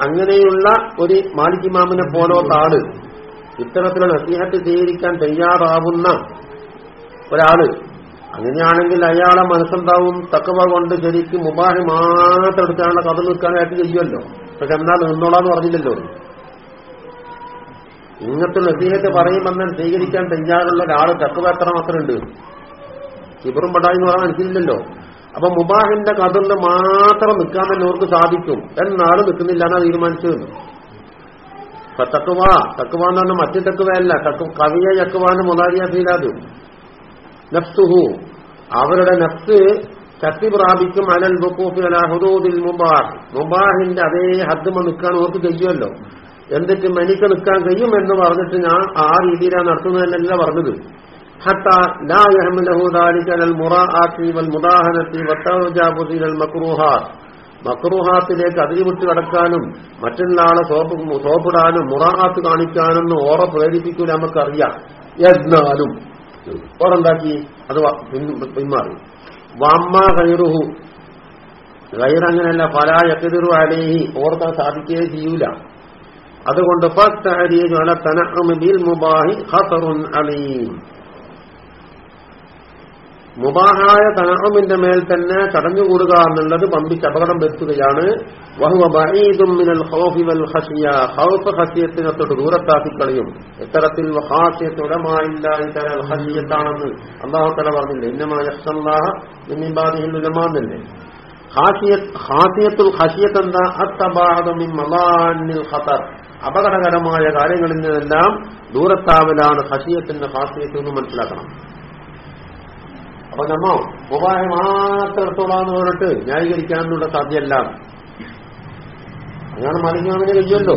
അങ്ങനെയുള്ള ഒരു മാലിക് ഇമാമിനെ പോലോത്ത ഇത്തരത്തിലുള്ള നസീഹത്ത് സ്വീകരിക്കാൻ തയ്യാറാവുന്ന ഒരാൾ അങ്ങനെയാണെങ്കിൽ അയാളെ മനസ്സുണ്ടാവും തക്കവ കൊണ്ട് ശരിക്കും മുബാഹി മാത്രം എടുക്കാനുള്ള കഥ നിൽക്കാനായിട്ട് ചെയ്യുമല്ലോ. പക്ഷെ എന്നാൽ നിന്നോളാന്ന് പറഞ്ഞില്ലല്ലോ. ഇങ്ങനത്തെ നസീഹത്ത് പറയുമെന്നാൽ സ്വീകരിക്കാൻ തയ്യാറുള്ള ഒരാൾ തക്കവ എത്ര മാത്രമുണ്ട് ഇവറും പടായി എന്ന് പറയാൻ മനസ്സിലില്ലല്ലോ അപ്പൊ മുബാഹിന്റെ കഥറിൽ മാത്രം നിൽക്കാൻ തന്നെ അവർക്ക് സാധിക്കും. എന്നാലും നിൽക്കുന്നില്ല എന്നാ തീരുമാനിച്ചത്. ഇപ്പൊ തക്കുവ തക്കുവ എന്ന് പറഞ്ഞാൽ മറ്റു തക്കുവയല്ല തക്കു കവിയ ചക്കുവാന്റെ മുതാരിയ ഫീലാത് നഫ്സുഹു അവരുടെ നഫ്സ് ശക്തി പ്രാപിക്കും അലൽ ബുക്കൂഫി അല ഹുദൂദിൽ മുബാഹ് മുബാഹിന്റെ അതേ ഹദ്മ നിൽക്കാൻ അവർക്ക് കഴിയുമല്ലോ എന്നിട്ട് മനിക്ക് നിൽക്കാൻ കഴിയും എന്ന് പറഞ്ഞിട്ട് ഞാൻ ആ രീതിയിലാണ് നടത്തുന്നതല്ല പറഞ്ഞത് حتى لا يحمله ذلك على المراءة والمداهنة والتوجابة إلى المكروهات മക്രൂഹാത്തിലേക്ക് അതിരി വിട്ട് കടക്കാനും മറ്റുള്ള ആളെ സോപ്പ് സോപ്പിടാനും മുറാഹാത്ത് കാണിക്കാനൊന്നും ഓറ പ്രേരിപ്പിക്കൂല നമുക്കറിയാം. എന്നാലും ഓറെന്താക്കി അത് പിന്മാറി. വമ്മ കൈറുഹു ഗൈറങ്ങനല്ല പല എത്തിരു അലേഹി. ഓർക്കാൻ സാധിക്കുകയേ ചെയ്യൂല. അതുകൊണ്ട് ബിൽ മുബാഹി ഹസറുൻ അലീം. മുബാഹായ തനഹമിന്റെ മേൽ തന്നെ ചടഞ്ഞുകൂടുക എന്നുള്ളത് പമ്പിച്ച് അപകടം വരുത്തുകയാണ്. തൊട്ട് ദൂരത്താക്കി കളയും ഇത്തരത്തിൽ ഹസിയത്താണെന്ന് അല്ലാഹു തആല പറഞ്ഞില്ലേ ഇന്നമാ ഹാസിയത്തുൽ ഖശിയത്ത് എന്താ? അത്ത അപകടകരമായ കാര്യങ്ങളിൽ നിന്നെല്ലാം ദൂരത്താവലാണ് ഹസിയത്തിന്റെ ഹാസിയത്ത് എന്ന് മനസ്സിലാക്കണം. അപ്പൊ നമ്മ മുബാഹ മാത്രത്തോളാന്ന് പറഞ്ഞിട്ട് ന്യായീകരിക്കാനുള്ള സാധ്യല്ല അങ്ങനെ മലിഞ്ഞാമിന് കഴിയുമല്ലോ